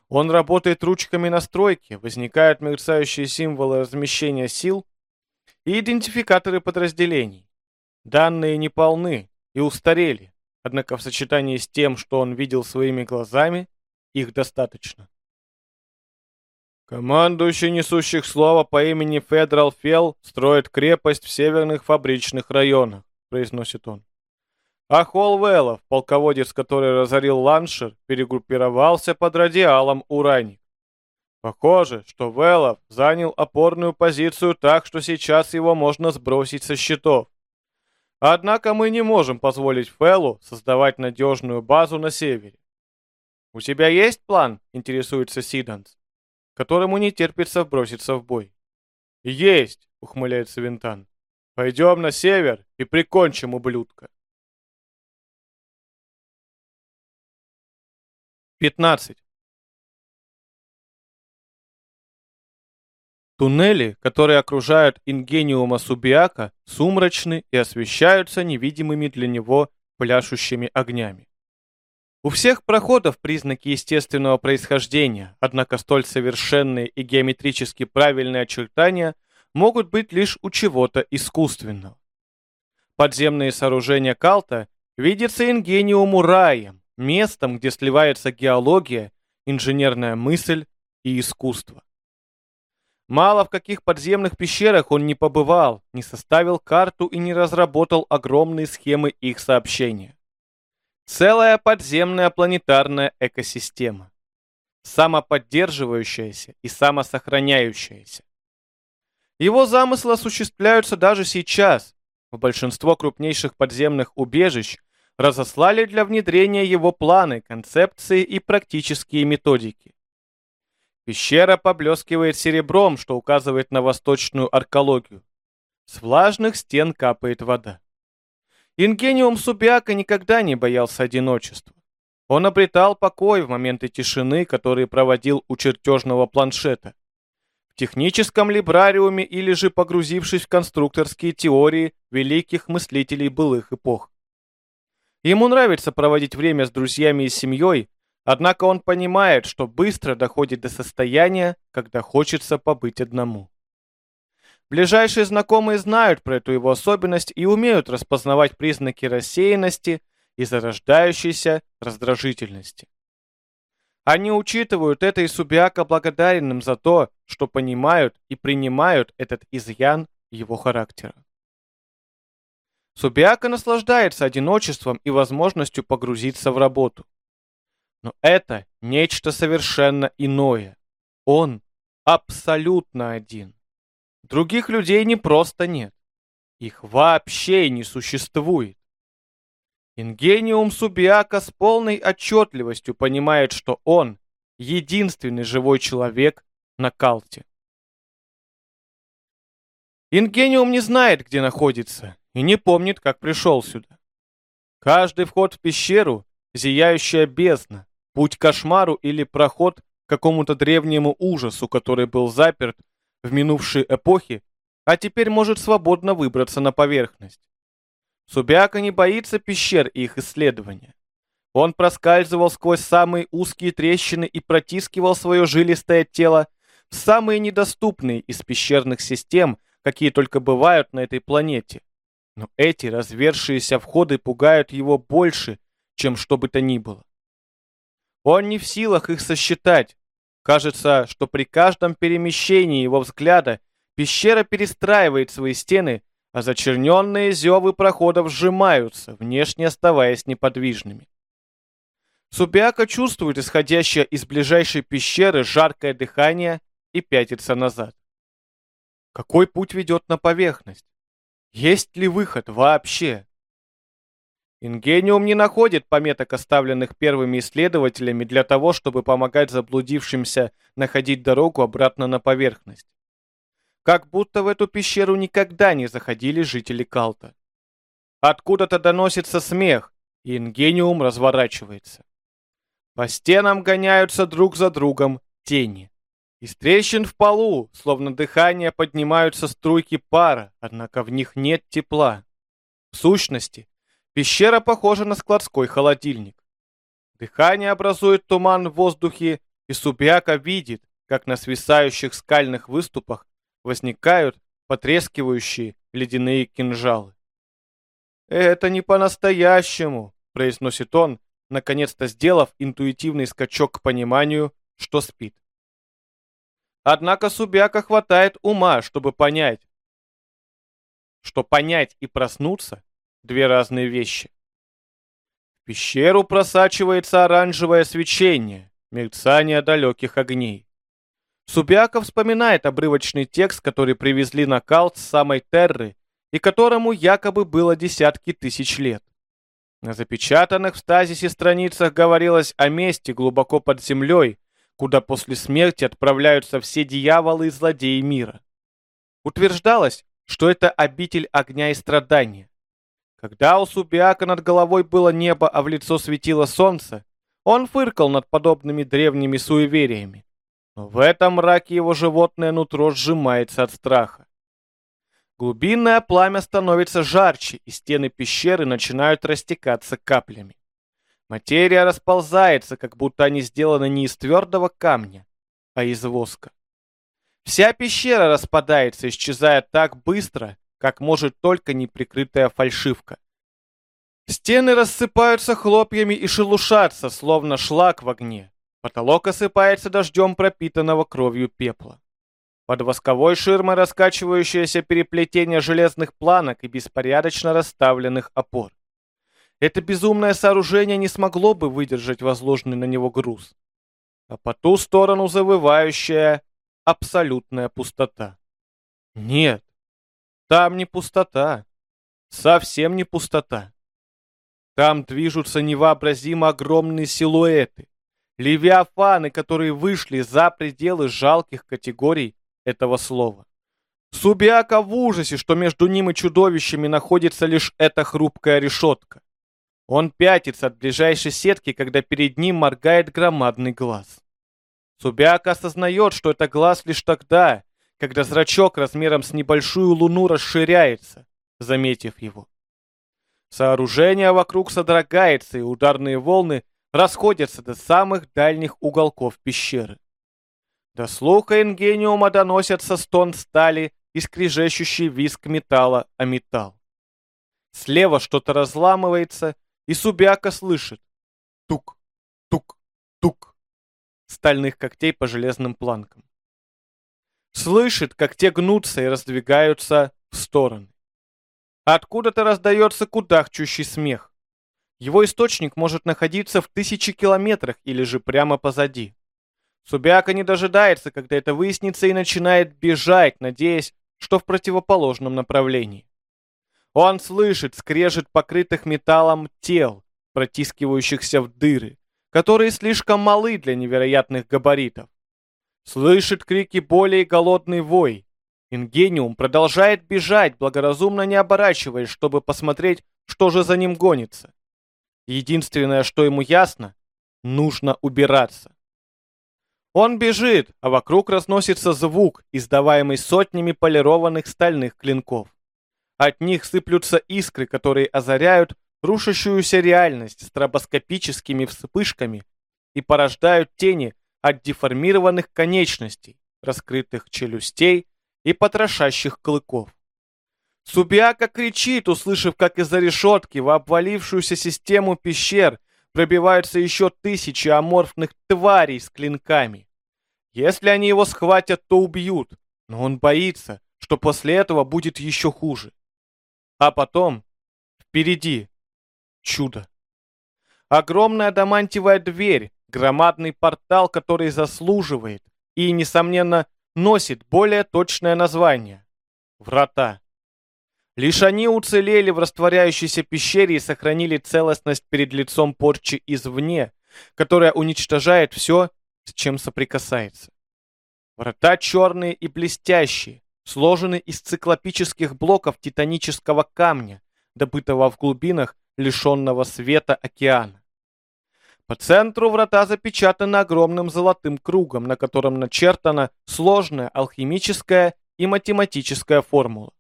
Он работает ручками настройки, возникают мерцающие символы размещения сил и идентификаторы подразделений. Данные не полны и устарели, однако в сочетании с тем, что он видел своими глазами, их достаточно. Командующий несущих слово по имени Федерал Фелл строит крепость в северных фабричных районах, произносит он. А Холвеллов, полководец, который разорил Ланшер, перегруппировался под радиалом Ураник. Похоже, что Веллов занял опорную позицию так, что сейчас его можно сбросить со счетов. Однако мы не можем позволить Фэллу создавать надежную базу на севере. «У тебя есть план?» — интересуется Сиданс, которому не терпится броситься в бой. «Есть!» — ухмыляется Винтан. «Пойдем на север и прикончим ублюдка». 15. Туннели, которые окружают ингениума Субиака, сумрачны и освещаются невидимыми для него пляшущими огнями. У всех проходов признаки естественного происхождения, однако столь совершенные и геометрически правильные очертания могут быть лишь у чего-то искусственного. Подземные сооружения Калта видятся ингениуму раем, местом, где сливается геология, инженерная мысль и искусство. Мало в каких подземных пещерах он не побывал, не составил карту и не разработал огромные схемы их сообщения. Целая подземная планетарная экосистема. Самоподдерживающаяся и самосохраняющаяся. Его замыслы осуществляются даже сейчас. В большинство крупнейших подземных убежищ разослали для внедрения его планы, концепции и практические методики. Пещера поблескивает серебром, что указывает на восточную аркологию. С влажных стен капает вода. Ингениум Субиака никогда не боялся одиночества. Он обретал покой в моменты тишины, которые проводил у чертежного планшета. В техническом либрариуме или же погрузившись в конструкторские теории великих мыслителей былых эпох. Ему нравится проводить время с друзьями и семьей, однако он понимает, что быстро доходит до состояния, когда хочется побыть одному. Ближайшие знакомые знают про эту его особенность и умеют распознавать признаки рассеянности и зарождающейся раздражительности. Они учитывают это и Субиака благодарен им за то, что понимают и принимают этот изъян его характера. Субиака наслаждается одиночеством и возможностью погрузиться в работу. Но это нечто совершенно иное. Он абсолютно один. Других людей не просто нет. Их вообще не существует. Ингениум Субиака с полной отчетливостью понимает, что он единственный живой человек на Калте. Ингениум не знает, где находится, и не помнит, как пришел сюда. Каждый вход в пещеру — зияющая бездна, путь к кошмару или проход к какому-то древнему ужасу, который был заперт в минувшей эпохе, а теперь может свободно выбраться на поверхность. Субиака не боится пещер и их исследования. Он проскальзывал сквозь самые узкие трещины и протискивал свое жилистое тело в самые недоступные из пещерных систем, какие только бывают на этой планете. Но эти развершиеся входы пугают его больше, чем что бы то ни было. Он не в силах их сосчитать, Кажется, что при каждом перемещении его взгляда пещера перестраивает свои стены, а зачерненные зевы проходов сжимаются, внешне оставаясь неподвижными. Субиака чувствует исходящее из ближайшей пещеры жаркое дыхание и пятится назад. Какой путь ведет на поверхность? Есть ли выход вообще? Ингениум не находит пометок, оставленных первыми исследователями, для того, чтобы помогать заблудившимся находить дорогу обратно на поверхность. Как будто в эту пещеру никогда не заходили жители Калта. Откуда-то доносится смех, и Ингениум разворачивается. По стенам гоняются друг за другом тени. Из трещин в полу, словно дыхание, поднимаются струйки пара, однако в них нет тепла. В сущности, Пещера похожа на складской холодильник. Дыхание образует туман в воздухе, и Субьяка видит, как на свисающих скальных выступах возникают потрескивающие ледяные кинжалы. «Это не по-настоящему», — произносит он, наконец-то сделав интуитивный скачок к пониманию, что спит. Однако Субяка хватает ума, чтобы понять, что понять и проснуться две разные вещи. В пещеру просачивается оранжевое свечение, мерцание далеких огней. Субяков вспоминает обрывочный текст, который привезли на Калт с самой Терры, и которому якобы было десятки тысяч лет. На запечатанных в стазисе страницах говорилось о месте глубоко под землей, куда после смерти отправляются все дьяволы и злодеи мира. Утверждалось, что это обитель огня и страдания. Когда у Субиака над головой было небо, а в лицо светило солнце, он фыркал над подобными древними суевериями. Но в этом мраке его животное нутро сжимается от страха. Глубинное пламя становится жарче, и стены пещеры начинают растекаться каплями. Материя расползается, как будто они сделаны не из твердого камня, а из воска. Вся пещера распадается, исчезая так быстро, как может только неприкрытая фальшивка. Стены рассыпаются хлопьями и шелушатся, словно шлак в огне. Потолок осыпается дождем пропитанного кровью пепла. Под восковой ширмой раскачивающееся переплетение железных планок и беспорядочно расставленных опор. Это безумное сооружение не смогло бы выдержать возложенный на него груз. А по ту сторону завывающая абсолютная пустота. Нет, там не пустота. Совсем не пустота. Там движутся невообразимо огромные силуэты. Левиафаны, которые вышли за пределы жалких категорий этого слова. Субиака в ужасе, что между ним и чудовищами находится лишь эта хрупкая решетка. Он пятится от ближайшей сетки, когда перед ним моргает громадный глаз. Субиака осознает, что это глаз лишь тогда, когда зрачок размером с небольшую луну расширяется, заметив его. Сооружение вокруг содрогается, и ударные волны расходятся до самых дальних уголков пещеры. До слуха Ингениума доносятся стон стали и скрежещущий виск металла о металл. Слева что-то разламывается, и Субиака слышит тук, тук, тук стальных когтей по железным планкам. Слышит, как те гнутся и раздвигаются в стороны. Откуда-то раздается кудахчущий смех. Его источник может находиться в тысячи километрах или же прямо позади. Субиака не дожидается, когда это выяснится, и начинает бежать, надеясь, что в противоположном направлении. Он слышит скрежет покрытых металлом тел, протискивающихся в дыры, которые слишком малы для невероятных габаритов. Слышит крики боли и голодный вой. Ингениум продолжает бежать, благоразумно не оборачиваясь, чтобы посмотреть, что же за ним гонится. Единственное, что ему ясно, нужно убираться. Он бежит, а вокруг разносится звук, издаваемый сотнями полированных стальных клинков. От них сыплются искры, которые озаряют рушащуюся реальность стробоскопическими вспышками и порождают тени от деформированных конечностей, раскрытых челюстей и потрошащих клыков. Субиака кричит, услышав, как из-за решетки в обвалившуюся систему пещер пробиваются еще тысячи аморфных тварей с клинками. Если они его схватят, то убьют, но он боится, что после этого будет еще хуже. А потом, впереди, чудо. Огромная адамантиевая дверь, громадный портал, который заслуживает и, несомненно, носит более точное название — Врата. Лишь они уцелели в растворяющейся пещере и сохранили целостность перед лицом порчи извне, которая уничтожает все, с чем соприкасается. Врата черные и блестящие, сложены из циклопических блоков титанического камня, добытого в глубинах лишенного света океана. По центру врата запечатаны огромным золотым кругом, на котором начертана сложная алхимическая и математическая формула.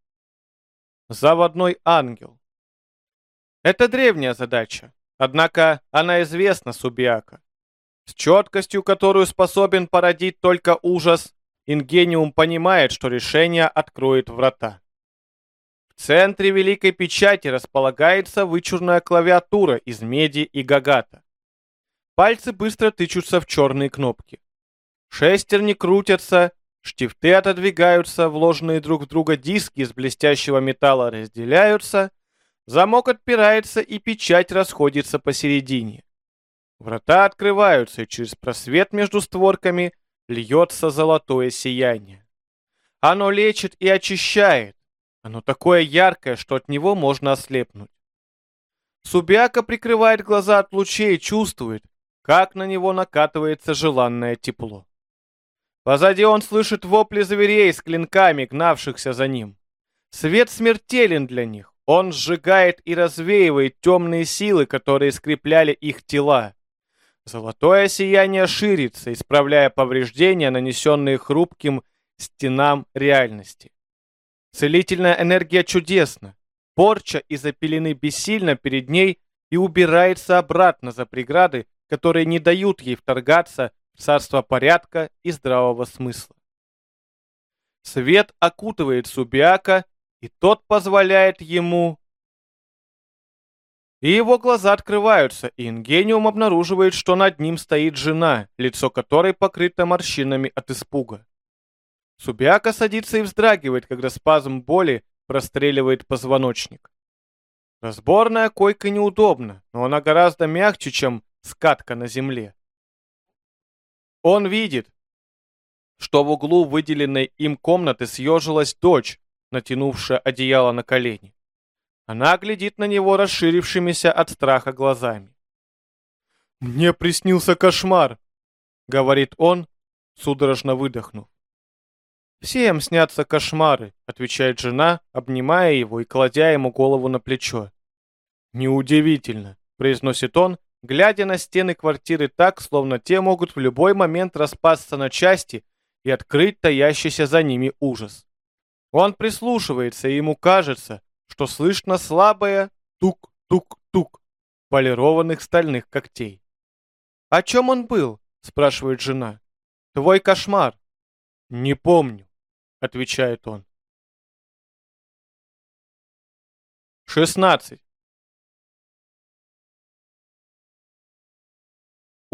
Заводной ангел. Это древняя задача, однако она известна Субиака. С четкостью, которую способен породить только ужас, Ингениум понимает, что решение откроет врата. В центре Великой Печати располагается вычурная клавиатура из меди и гагата. Пальцы быстро тычутся в черные кнопки. Шестерни крутятся, Штифты отодвигаются, вложенные друг в друга диски из блестящего металла разделяются, замок отпирается и печать расходится посередине. Врата открываются, и через просвет между створками льется золотое сияние. Оно лечит и очищает, Оно такое яркое, что от него можно ослепнуть. Субиака прикрывает глаза от лучей и чувствует, как на него накатывается желанное тепло. Позади он слышит вопли зверей с клинками, гнавшихся за ним. Свет смертелен для них. Он сжигает и развеивает темные силы, которые скрепляли их тела. Золотое сияние ширится, исправляя повреждения, нанесенные хрупким стенам реальности. Целительная энергия чудесна. Порча из-за пелены бессильно перед ней и убирается обратно за преграды, которые не дают ей вторгаться в царство порядка и здравого смысла. Свет окутывает Субиака, и тот позволяет ему... И его глаза открываются, и Ингениум обнаруживает, что над ним стоит жена, лицо которой покрыто морщинами от испуга. Субиака садится и вздрагивает, когда спазм боли простреливает позвоночник. Разборная койка неудобна, но она гораздо мягче, чем скатка на земле. Он видит, что в углу выделенной им комнаты съежилась дочь, натянувшая одеяло на колени. Она глядит на него расширившимися от страха глазами. «Мне приснился кошмар», — говорит он, судорожно выдохнув. «Всем снятся кошмары», — отвечает жена, обнимая его и кладя ему голову на плечо. «Неудивительно», — произносит он, глядя на стены квартиры так, словно те могут в любой момент распасться на части и открыть таящийся за ними ужас. Он прислушивается, и ему кажется, что слышно слабое тук-тук-тук полированных стальных когтей. «О чем он был?» — спрашивает жена. «Твой кошмар». «Не помню», — отвечает он. 16.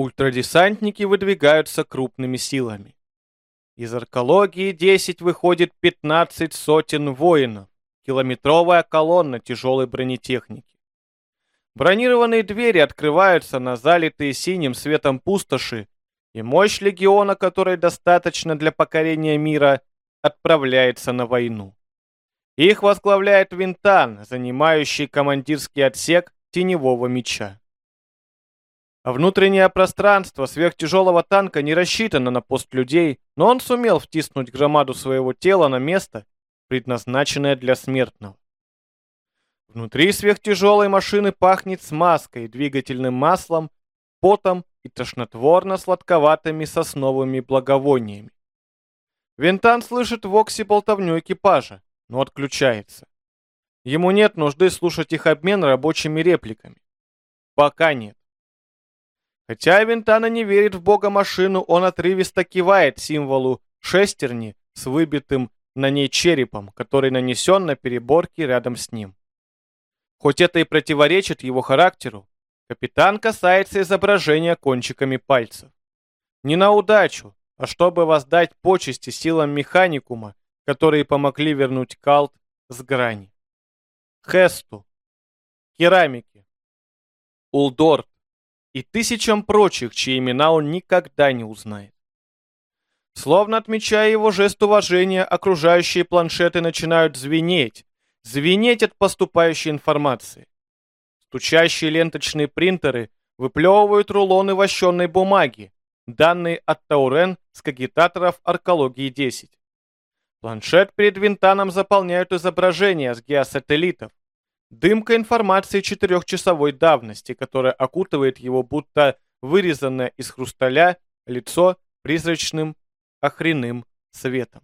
Ультрадесантники выдвигаются крупными силами. Из аркологии 10 выходит 15 сотен воинов, километровая колонна тяжелой бронетехники. Бронированные двери открываются на залитые синим светом пустоши, и мощь легиона, которой достаточно для покорения мира, отправляется на войну. Их возглавляет Винтан, занимающий командирский отсек теневого меча. Внутреннее пространство сверхтяжелого танка не рассчитано на пост людей, но он сумел втиснуть громаду своего тела на место, предназначенное для смертного. Внутри сверхтяжелой машины пахнет смазкой, двигательным маслом, потом и тошнотворно-сладковатыми сосновыми благовониями. Винтан слышит в оксе болтовню экипажа, но отключается. Ему нет нужды слушать их обмен рабочими репликами. Пока нет. Хотя Винтана не верит в бога-машину, он отрывисто кивает символу шестерни с выбитым на ней черепом, который нанесен на переборке рядом с ним. Хоть это и противоречит его характеру, капитан касается изображения кончиками пальцев. Не на удачу, а чтобы воздать почести силам механикума, которые помогли вернуть Калт с грани. Хесту, керамики, Улдорт, и тысячам прочих, чьи имена он никогда не узнает. Словно отмечая его жест уважения, окружающие планшеты начинают звенеть, звенеть от поступающей информации. Стучащие ленточные принтеры выплевывают рулоны вощенной бумаги, данные от Таурен с кагитаторов Аркологии-10. Планшет перед винтаном заполняют изображения с геосателлитов, Дымка информации четырехчасовой давности, которая окутывает его будто вырезанное из хрусталя лицо призрачным охренным светом.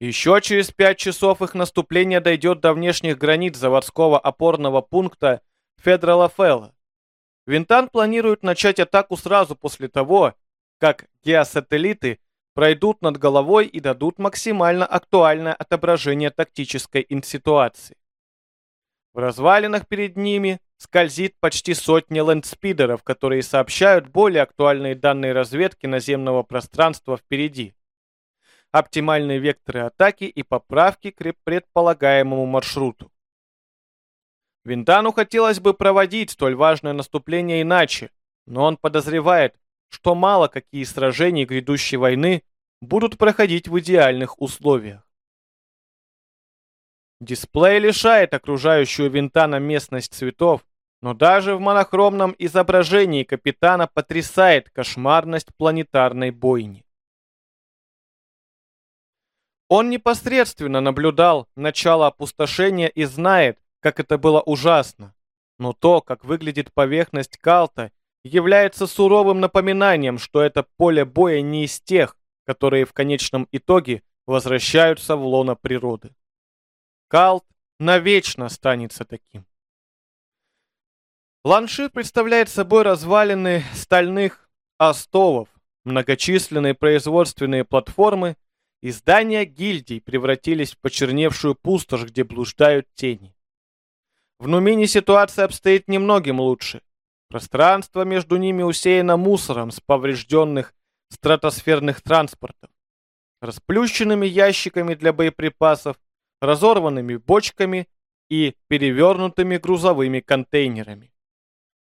Еще через пять часов их наступление дойдет до внешних границ заводского опорного пункта Федерала Фелла. Винтан планирует начать атаку сразу после того, как геосателлиты пройдут над головой и дадут максимально актуальное отображение тактической ситуации. В развалинах перед ними скользит почти сотня лэндспидеров, которые сообщают более актуальные данные разведки наземного пространства впереди. Оптимальные векторы атаки и поправки к предполагаемому маршруту. Винтану хотелось бы проводить столь важное наступление иначе, но он подозревает, что мало какие сражения грядущей войны будут проходить в идеальных условиях. Дисплей лишает окружающую Винтана местность цветов, но даже в монохромном изображении капитана потрясает кошмарность планетарной бойни. Он непосредственно наблюдал начало опустошения и знает, как это было ужасно. Но то, как выглядит поверхность Калта, является суровым напоминанием, что это поле боя не из тех, которые в конечном итоге возвращаются в лоно природы. Калт навечно останется таким. Ланшир представляет собой развалины стальных остовов, многочисленные производственные платформы и здания гильдий превратились в почерневшую пустошь, где блуждают тени. В Нумине ситуация обстоит немногим лучше. Пространство между ними усеяно мусором с поврежденных стратосферных транспортов, расплющенными ящиками для боеприпасов, разорванными бочками и перевернутыми грузовыми контейнерами.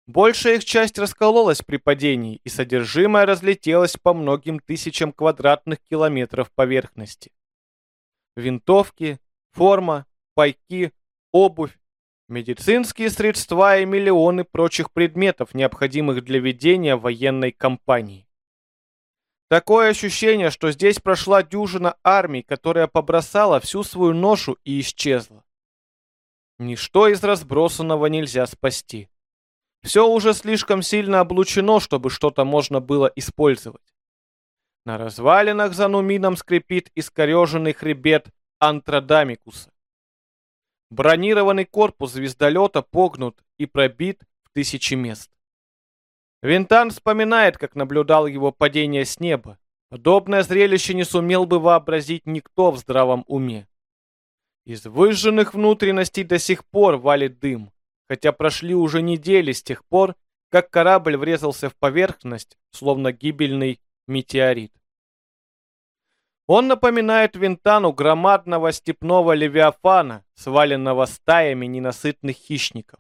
Большая их часть раскололась при падении, и содержимое разлетелось по многим тысячам квадратных километров поверхности. Винтовки, форма, пайки, обувь, медицинские средства и миллионы прочих предметов, необходимых для ведения военной кампании. Такое ощущение, что здесь прошла дюжина армий, которая побросала всю свою ношу и исчезла. Ничто из разбросанного нельзя спасти. Все уже слишком сильно облучено, чтобы что-то можно было использовать. На развалинах за Нумином скрипит искореженный хребет Антродамикуса. Бронированный корпус звездолета погнут и пробит в тысячи мест. Винтан вспоминает, как наблюдал его падение с неба. Подобное зрелище не сумел бы вообразить никто в здравом уме. Из выжженных внутренностей до сих пор валит дым, хотя прошли уже недели с тех пор, как корабль врезался в поверхность, словно гибельный метеорит. Он напоминает Винтану громадного степного левиафана, сваленного стаями ненасытных хищников.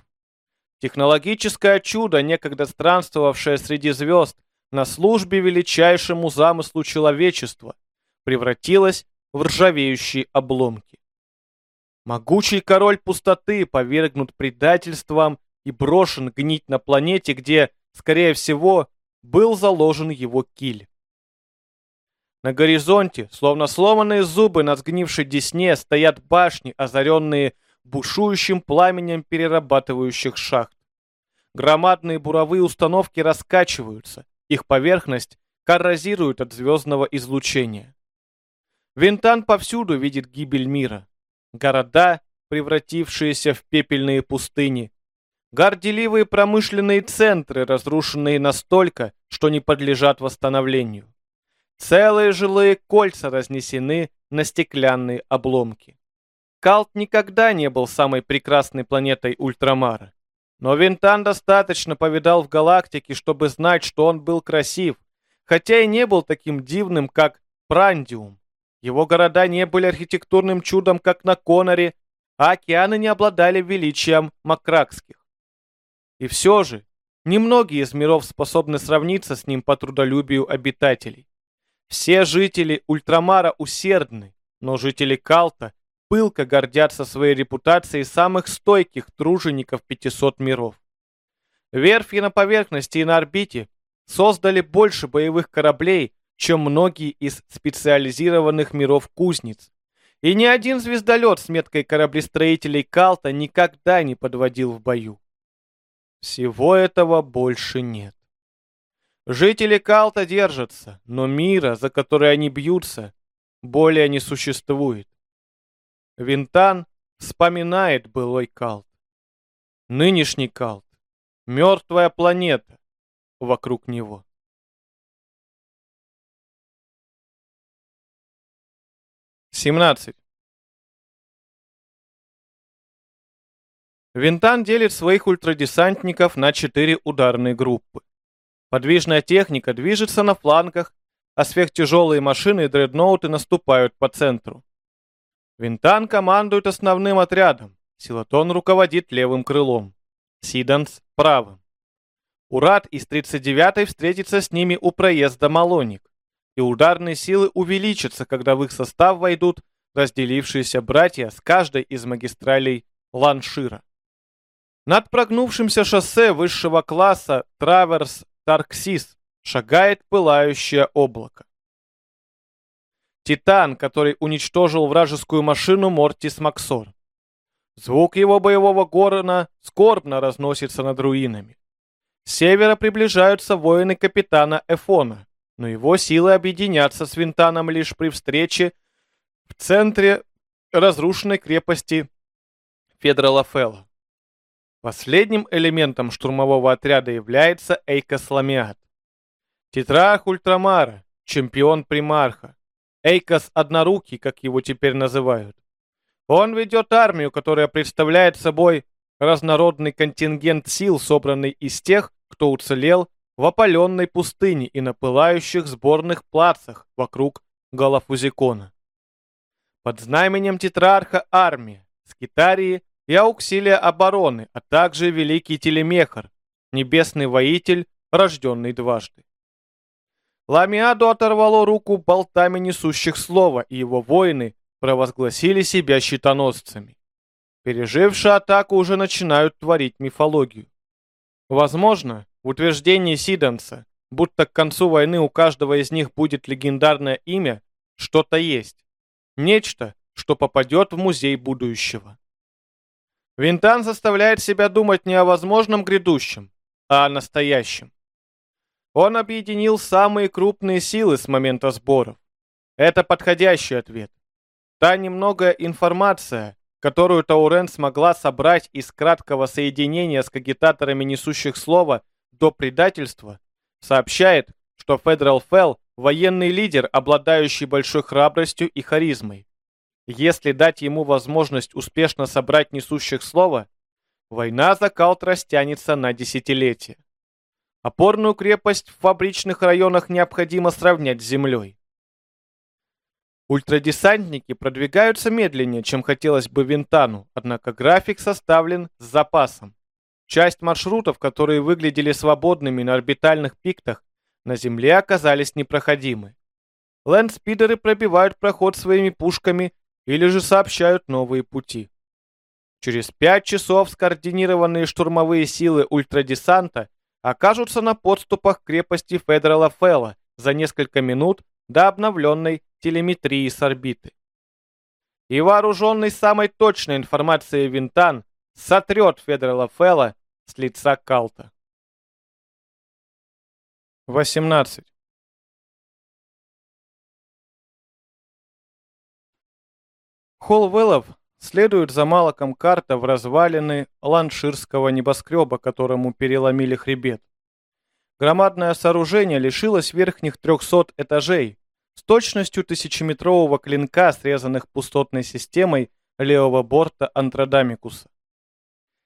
Технологическое чудо, некогда странствовавшее среди звезд, на службе величайшему замыслу человечества, превратилось в ржавеющие обломки. Могучий король пустоты повергнут предательством и брошен гнить на планете, где, скорее всего, был заложен его киль. На горизонте, словно сломанные зубы на сгнившей десне, стоят башни, озаренные бушующим пламенем перерабатывающих шахт. Громадные буровые установки раскачиваются, их поверхность коррозирует от звездного излучения. Винтан повсюду видит гибель мира. Города, превратившиеся в пепельные пустыни. Горделивые промышленные центры, разрушенные настолько, что не подлежат восстановлению. Целые жилые кольца разнесены на стеклянные обломки. Калт никогда не был самой прекрасной планетой Ультрамара. Но Винтан достаточно повидал в галактике, чтобы знать, что он был красив, хотя и не был таким дивным, как Прандиум. Его города не были архитектурным чудом, как на Коноре, а океаны не обладали величием макракских. И все же, немногие из миров способны сравниться с ним по трудолюбию обитателей. Все жители Ультрамара усердны, но жители Калта пылко гордятся своей репутацией самых стойких тружеников 500 миров. Верфи на поверхности и на орбите создали больше боевых кораблей, чем многие из специализированных миров кузниц. И ни один звездолет с меткой кораблестроителей Калта никогда не подводил в бою. Всего этого больше нет. Жители Калта держатся, но мира, за который они бьются, более не существует. Винтан вспоминает былой Калт. Нынешний Калт — мертвая планета вокруг него. Семнадцать. Винтан делит своих ультрадесантников на четыре ударные группы. Подвижная техника движется на флангах, а сверхтяжелые машины и дредноуты наступают по центру. Винтан командует основным отрядом. Силатон руководит левым крылом. Сиданс — правым. Урат из 39-й встретится с ними у проезда Малоник. И ударные силы увеличатся, когда в их состав войдут разделившиеся братья с каждой из магистралей Ланшира. Над прогнувшимся шоссе высшего класса Траверс Тарксис шагает пылающее облако. Титан, который уничтожил вражескую машину Мортис Максор. Звук его боевого горна скорбно разносится над руинами. С севера приближаются воины капитана Эфона, но его силы объединятся с Вентаном лишь при встрече в центре разрушенной крепости Федралафелла. Последним элементом штурмового отряда является Эйкос Ламиат. Тетрарх Ультрамара, чемпион Примарха. Эйкос Однорукий, как его теперь называют. Он ведет армию, которая представляет собой разнородный контингент сил, собранный из тех, кто уцелел в опаленной пустыне и на пылающих сборных плацах вокруг Галафузикона. Под знаменем тетрарха армия, скитарии и ауксилия обороны, а также великий телемехар, небесный воитель, рожденный дважды. Ламиаду оторвало руку болтами несущих слова, и его воины провозгласили себя щитоносцами. Пережившие атаку уже начинают творить мифологию. Возможно, в утверждении Сиданса, будто к концу войны у каждого из них будет легендарное имя, что-то есть. Нечто, что попадет в музей будущего. Винтан заставляет себя думать не о возможном грядущем, а о настоящем. Он объединил самые крупные силы с момента сборов. Это подходящий ответ. Та немногое информация, которую Таурен смогла собрать из краткого соединения с кагитаторами несущих слова до предательства, сообщает, что Федерал Фелл – военный лидер, обладающий большой храбростью и харизмой. Если дать ему возможность успешно собрать несущих слова, война за Калт растянется на десятилетия. Опорную крепость в фабричных районах необходимо сравнять с землей. Ультрадесантники продвигаются медленнее, чем хотелось бы Винтану, однако график составлен с запасом. Часть маршрутов, которые выглядели свободными на орбитальных пиктах, на Земле оказались непроходимы. Лэндспидеры пробивают проход своими пушками или же сообщают новые пути. Через пять часов скоординированные штурмовые силы ультрадесанта окажутся на подступах крепости Федерала Фелла за несколько минут до обновленной телеметрии с орбиты. И вооруженный самой точной информацией Винтан сотрет Федерала Фелла с лица Калта. 18. Холвеллов следует за Малаком карта в развалины ланширского небоскреба, которому переломили хребет. Громадное сооружение лишилось верхних 300 этажей, с точностью тысячеметрового клинка, срезанных пустотной системой левого борта Антродамикуса.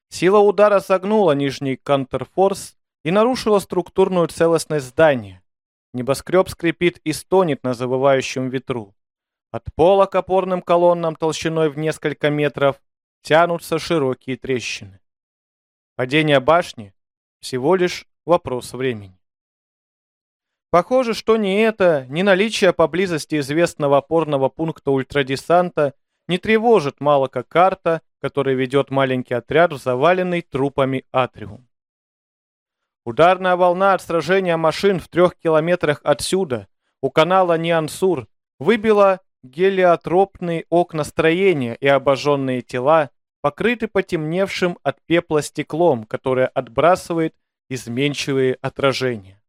Сила удара согнула нижний контрфорс и нарушила структурную целостность здания. Небоскреб скрипит и стонет на завывающем ветру. От пола к опорным колоннам толщиной в несколько метров тянутся широкие трещины. Падение башни — всего лишь вопрос времени. Похоже, что ни это, ни наличие поблизости известного опорного пункта ультрадесанта не тревожит Малака карта, который ведет маленький отряд в заваленный трупами атриум. Ударная волна от сражения машин в трех километрах отсюда, у канала Ниансур, выбила гелиотропные окна строения и обожженные тела покрыты потемневшим от пепла стеклом, которое отбрасывает изменчивые отражения.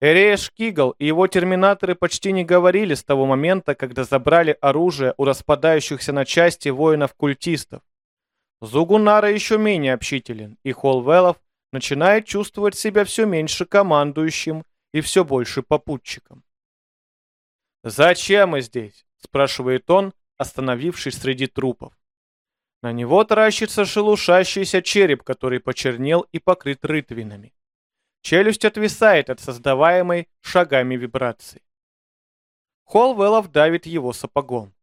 Эрея Шкигл и его терминаторы почти не говорили с того момента, когда забрали оружие у распадающихся на части воинов-культистов. Зугунара еще менее общителен, и Холвелов начинает чувствовать себя все меньше командующим и все больше попутчиком. «Зачем мы здесь?» — спрашивает он, остановившись среди трупов. На него таращится шелушащийся череп, который почернел и покрыт рытвинами. Челюсть отвисает от создаваемой шагами вибрации. Холвеллов давит его сапогом.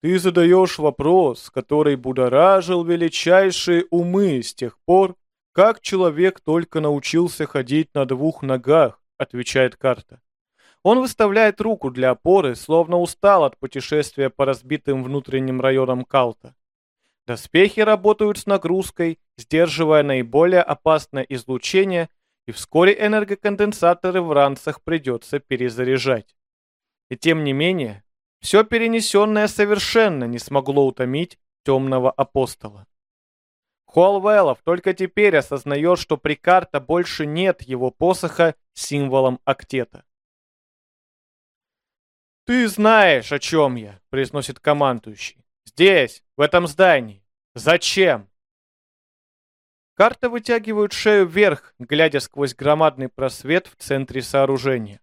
Ты задаешь вопрос, который будоражил величайшие умы с тех пор, как человек только научился ходить на двух ногах, отвечает карта. Он выставляет руку для опоры, словно устал от путешествия по разбитым внутренним районам Калта. Доспехи работают с нагрузкой, сдерживая наиболее опасное излучение, и вскоре энергоконденсаторы в ранцах придется перезаряжать. И тем не менее, все перенесенное совершенно не смогло утомить темного апостола. Холвеллов только теперь осознает, что при карта больше нет его посоха символом актета. «Ты знаешь, о чем я», — произносит командующий. «Здесь, в этом здании. Зачем?» Карта вытягивает шею вверх, глядя сквозь громадный просвет в центре сооружения.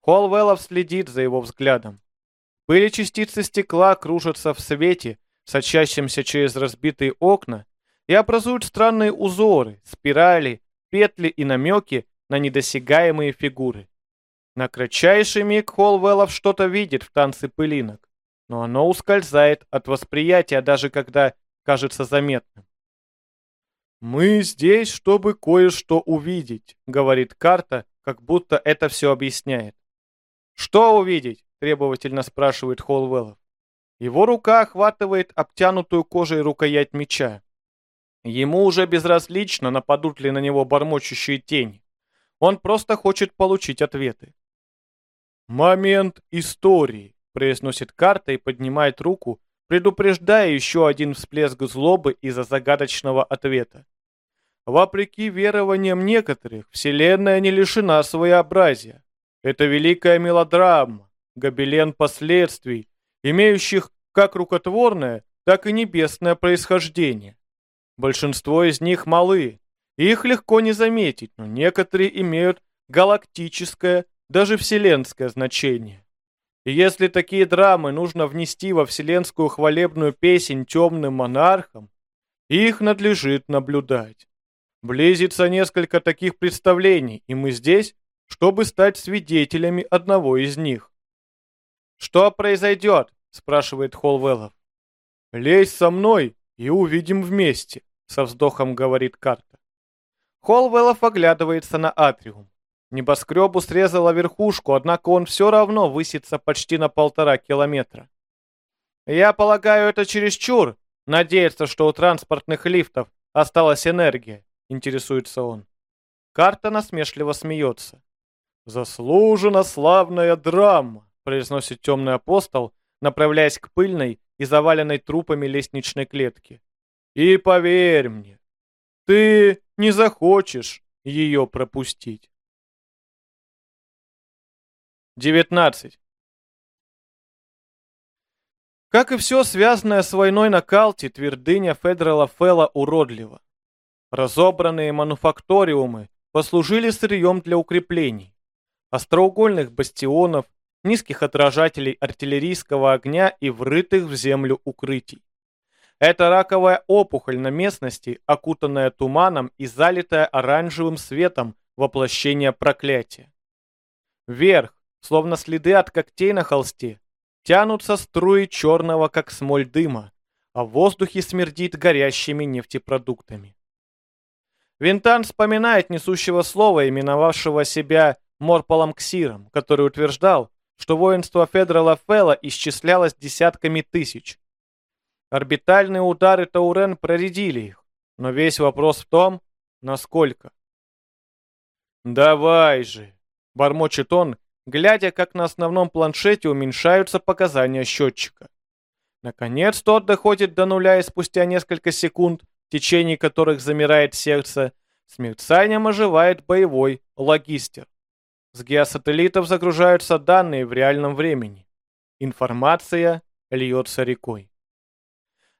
Холвеллов следит за его взглядом. Пыли частицы стекла кружатся в свете, сочащемся через разбитые окна, и образуют странные узоры, спирали, петли и намеки на недосягаемые фигуры. На кратчайший миг Холвеллов что-то видит в танце пылинок, но оно ускользает от восприятия, даже когда кажется заметным. «Мы здесь, чтобы кое-что увидеть», — говорит карта, как будто это все объясняет. «Что увидеть?» — требовательно спрашивает Холвеллов. Его рука охватывает обтянутую кожей рукоять меча. Ему уже безразлично, нападут ли на него бормочущие тени. Он просто хочет получить ответы. «Момент истории», — произносит карта и поднимает руку, предупреждая еще один всплеск злобы из-за загадочного ответа. Вопреки верованиям некоторых, Вселенная не лишена своеобразия. Это великая мелодрама, гобелен последствий, имеющих как рукотворное, так и небесное происхождение. Большинство из них малы, их легко не заметить, но некоторые имеют галактическое, даже вселенское значение. И если такие драмы нужно внести во вселенскую хвалебную песнь темным монархам, их надлежит наблюдать. Близится несколько таких представлений, и мы здесь, чтобы стать свидетелями одного из них. «Что произойдет?» — спрашивает Холвеллов. «Лезь со мной и увидим вместе», — со вздохом говорит карта. Холвеллов оглядывается на атриум. Небоскребу срезала верхушку, однако он все равно высится почти на полтора километра. «Я полагаю, это чересчур. Надеяться, что у транспортных лифтов осталась энергия», — интересуется он. Карта насмешливо смеется. «Заслужена славная драма», — произносит темный апостол, направляясь к пыльной и заваленной трупами лестничной клетке. «И поверь мне, ты не захочешь ее пропустить». 19. Как и все связанное с войной на Калте, твердыня Федерала Фелла уродлива. Разобранные мануфакториумы послужили сырьем для укреплений. Остроугольных бастионов, низких отражателей артиллерийского огня и врытых в землю укрытий. Это раковая опухоль на местности, окутанная туманом и залитая оранжевым светом воплощения проклятия. Вверх, словно следы от когтей на холсте, тянутся струи черного, как смоль дыма, а в воздухе смердит горящими нефтепродуктами. Винтан вспоминает несущего слова, именовавшего себя Морполом Ксиром, который утверждал, что воинство Федора Лафелла исчислялось десятками тысяч. Орбитальные удары Таурен проредили их, но весь вопрос в том, насколько. «Давай же!» — бормочет он, глядя, как на основном планшете уменьшаются показания счетчика. Наконец тот доходит до нуля и спустя несколько секунд, в течение которых замирает сердце, с мерцанием оживает боевой логистер. С геосателлитов загружаются данные в реальном времени. Информация льется рекой.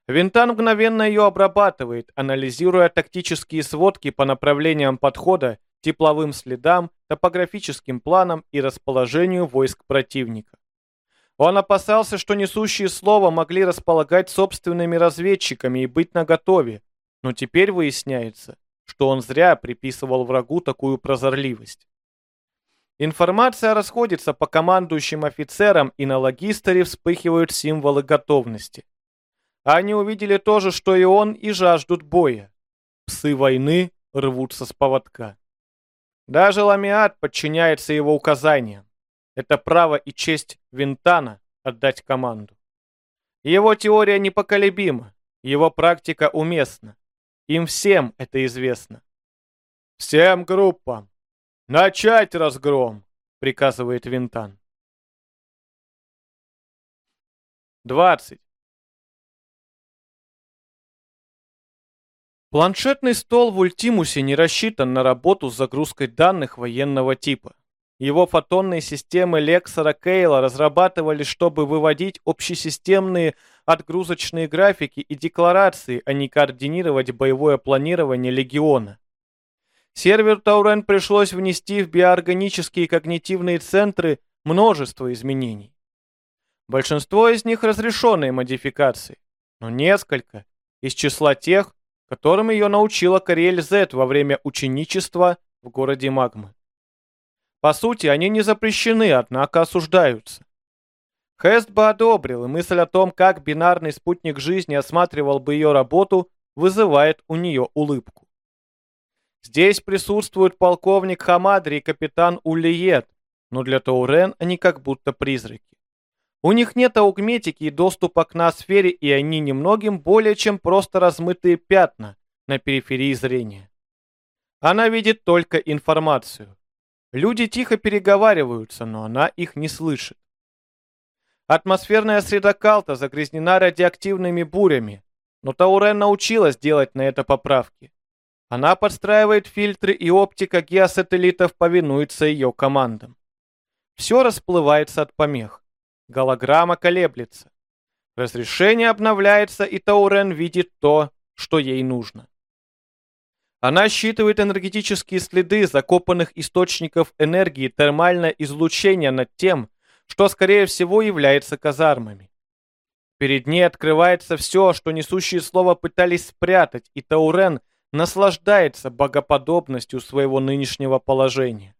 Винтан мгновенно ее обрабатывает, анализируя тактические сводки по направлениям подхода, тепловым следам, топографическим планам и расположению войск противника. Он опасался, что несущие слово могли располагать собственными разведчиками и быть наготове, но теперь выясняется, что он зря приписывал врагу такую прозорливость. Информация расходится по командующим офицерам, и на логистере вспыхивают символы готовности. Они увидели то же, что и он, и жаждут боя. Псы войны рвутся с поводка. Даже Ламиат подчиняется его указаниям. Это право и честь Винтана отдать команду. Его теория непоколебима, его практика уместна. Им всем это известно. «Всем группам! Начать разгром!» — приказывает Винтан. 20. Планшетный стол в Ультимусе не рассчитан на работу с загрузкой данных военного типа. Его фотонные системы Лексора Кейла разрабатывали, чтобы выводить общесистемные отгрузочные графики и декларации, а не координировать боевое планирование Легиона. Сервер Таурен пришлось внести в биоорганические когнитивные центры множество изменений. Большинство из них разрешенные модификации, но несколько из числа тех, которым ее научила Кориэль Z во время ученичества в городе Магмы. По сути, они не запрещены, однако осуждаются. Хест бы одобрил, и мысль о том, как бинарный спутник жизни осматривал бы ее работу, вызывает у нее улыбку. Здесь присутствуют полковник Хамадри и капитан Улиет, но для Таурен они как будто призраки. У них нет аугметики и доступа к ноосфере, и они немногим более чем просто размытые пятна на периферии зрения. Она видит только информацию. Люди тихо переговариваются, но она их не слышит. Атмосферная среда Калта загрязнена радиоактивными бурями, но Таурен научилась делать на это поправки. Она подстраивает фильтры, и оптика геосателлитов повинуется ее командам. Все расплывается от помех. Голограмма колеблется. Разрешение обновляется, и Таурен видит то, что ей нужно. Она считывает энергетические следы закопанных источников энергии термальное излучение над тем, что, скорее всего, является казармами. Перед ней открывается все, что несущие слова пытались спрятать, и Таурен наслаждается богоподобностью своего нынешнего положения.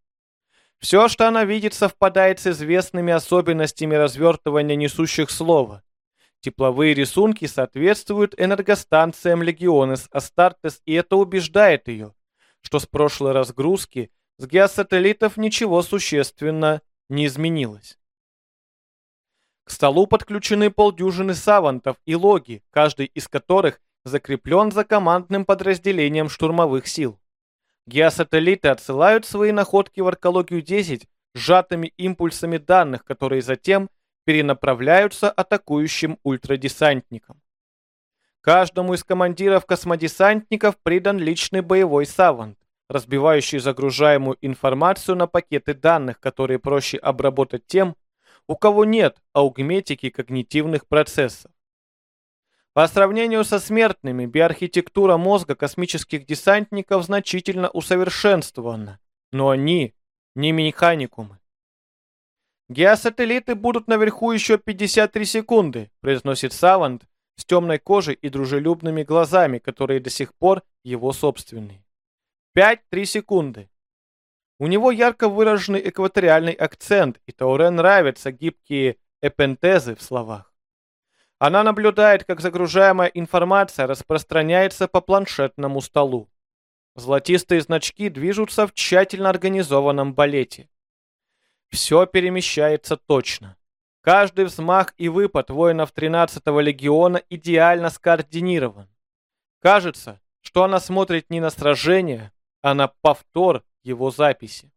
Все, что она видит, совпадает с известными особенностями развертывания несущих слова, Тепловые рисунки соответствуют энергостанциям Легионес Астартес, и это убеждает ее, что с прошлой разгрузки с геосателлитов ничего существенно не изменилось. К столу подключены полдюжины савантов и логи, каждый из которых закреплен за командным подразделением штурмовых сил. Геосателлиты отсылают свои находки в Аркологию-10 сжатыми импульсами данных, которые затем перенаправляются атакующим ультрадесантникам. Каждому из командиров космодесантников придан личный боевой савант, разбивающий загружаемую информацию на пакеты данных, которые проще обработать тем, у кого нет аугметики когнитивных процессов. По сравнению со смертными, биоархитектура мозга космических десантников значительно усовершенствована, но они не механикумы. «Геосателлиты будут наверху еще 53 секунды», произносит Савант с темной кожей и дружелюбными глазами, которые до сих пор его собственные. Пять-три секунды. У него ярко выраженный экваториальный акцент, и Таурен нравятся гибкие эпентезы в словах. Она наблюдает, как загружаемая информация распространяется по планшетному столу. Золотистые значки движутся в тщательно организованном балете. Все перемещается точно. Каждый взмах и выпад воинов 13-го легиона идеально скоординирован. Кажется, что она смотрит не на сражение, а на повтор его записи.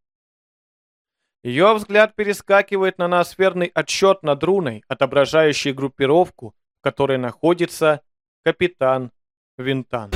Ее взгляд перескакивает на ноосферный отсчет над руной, отображающий группировку, в которой находится капитан Винтан.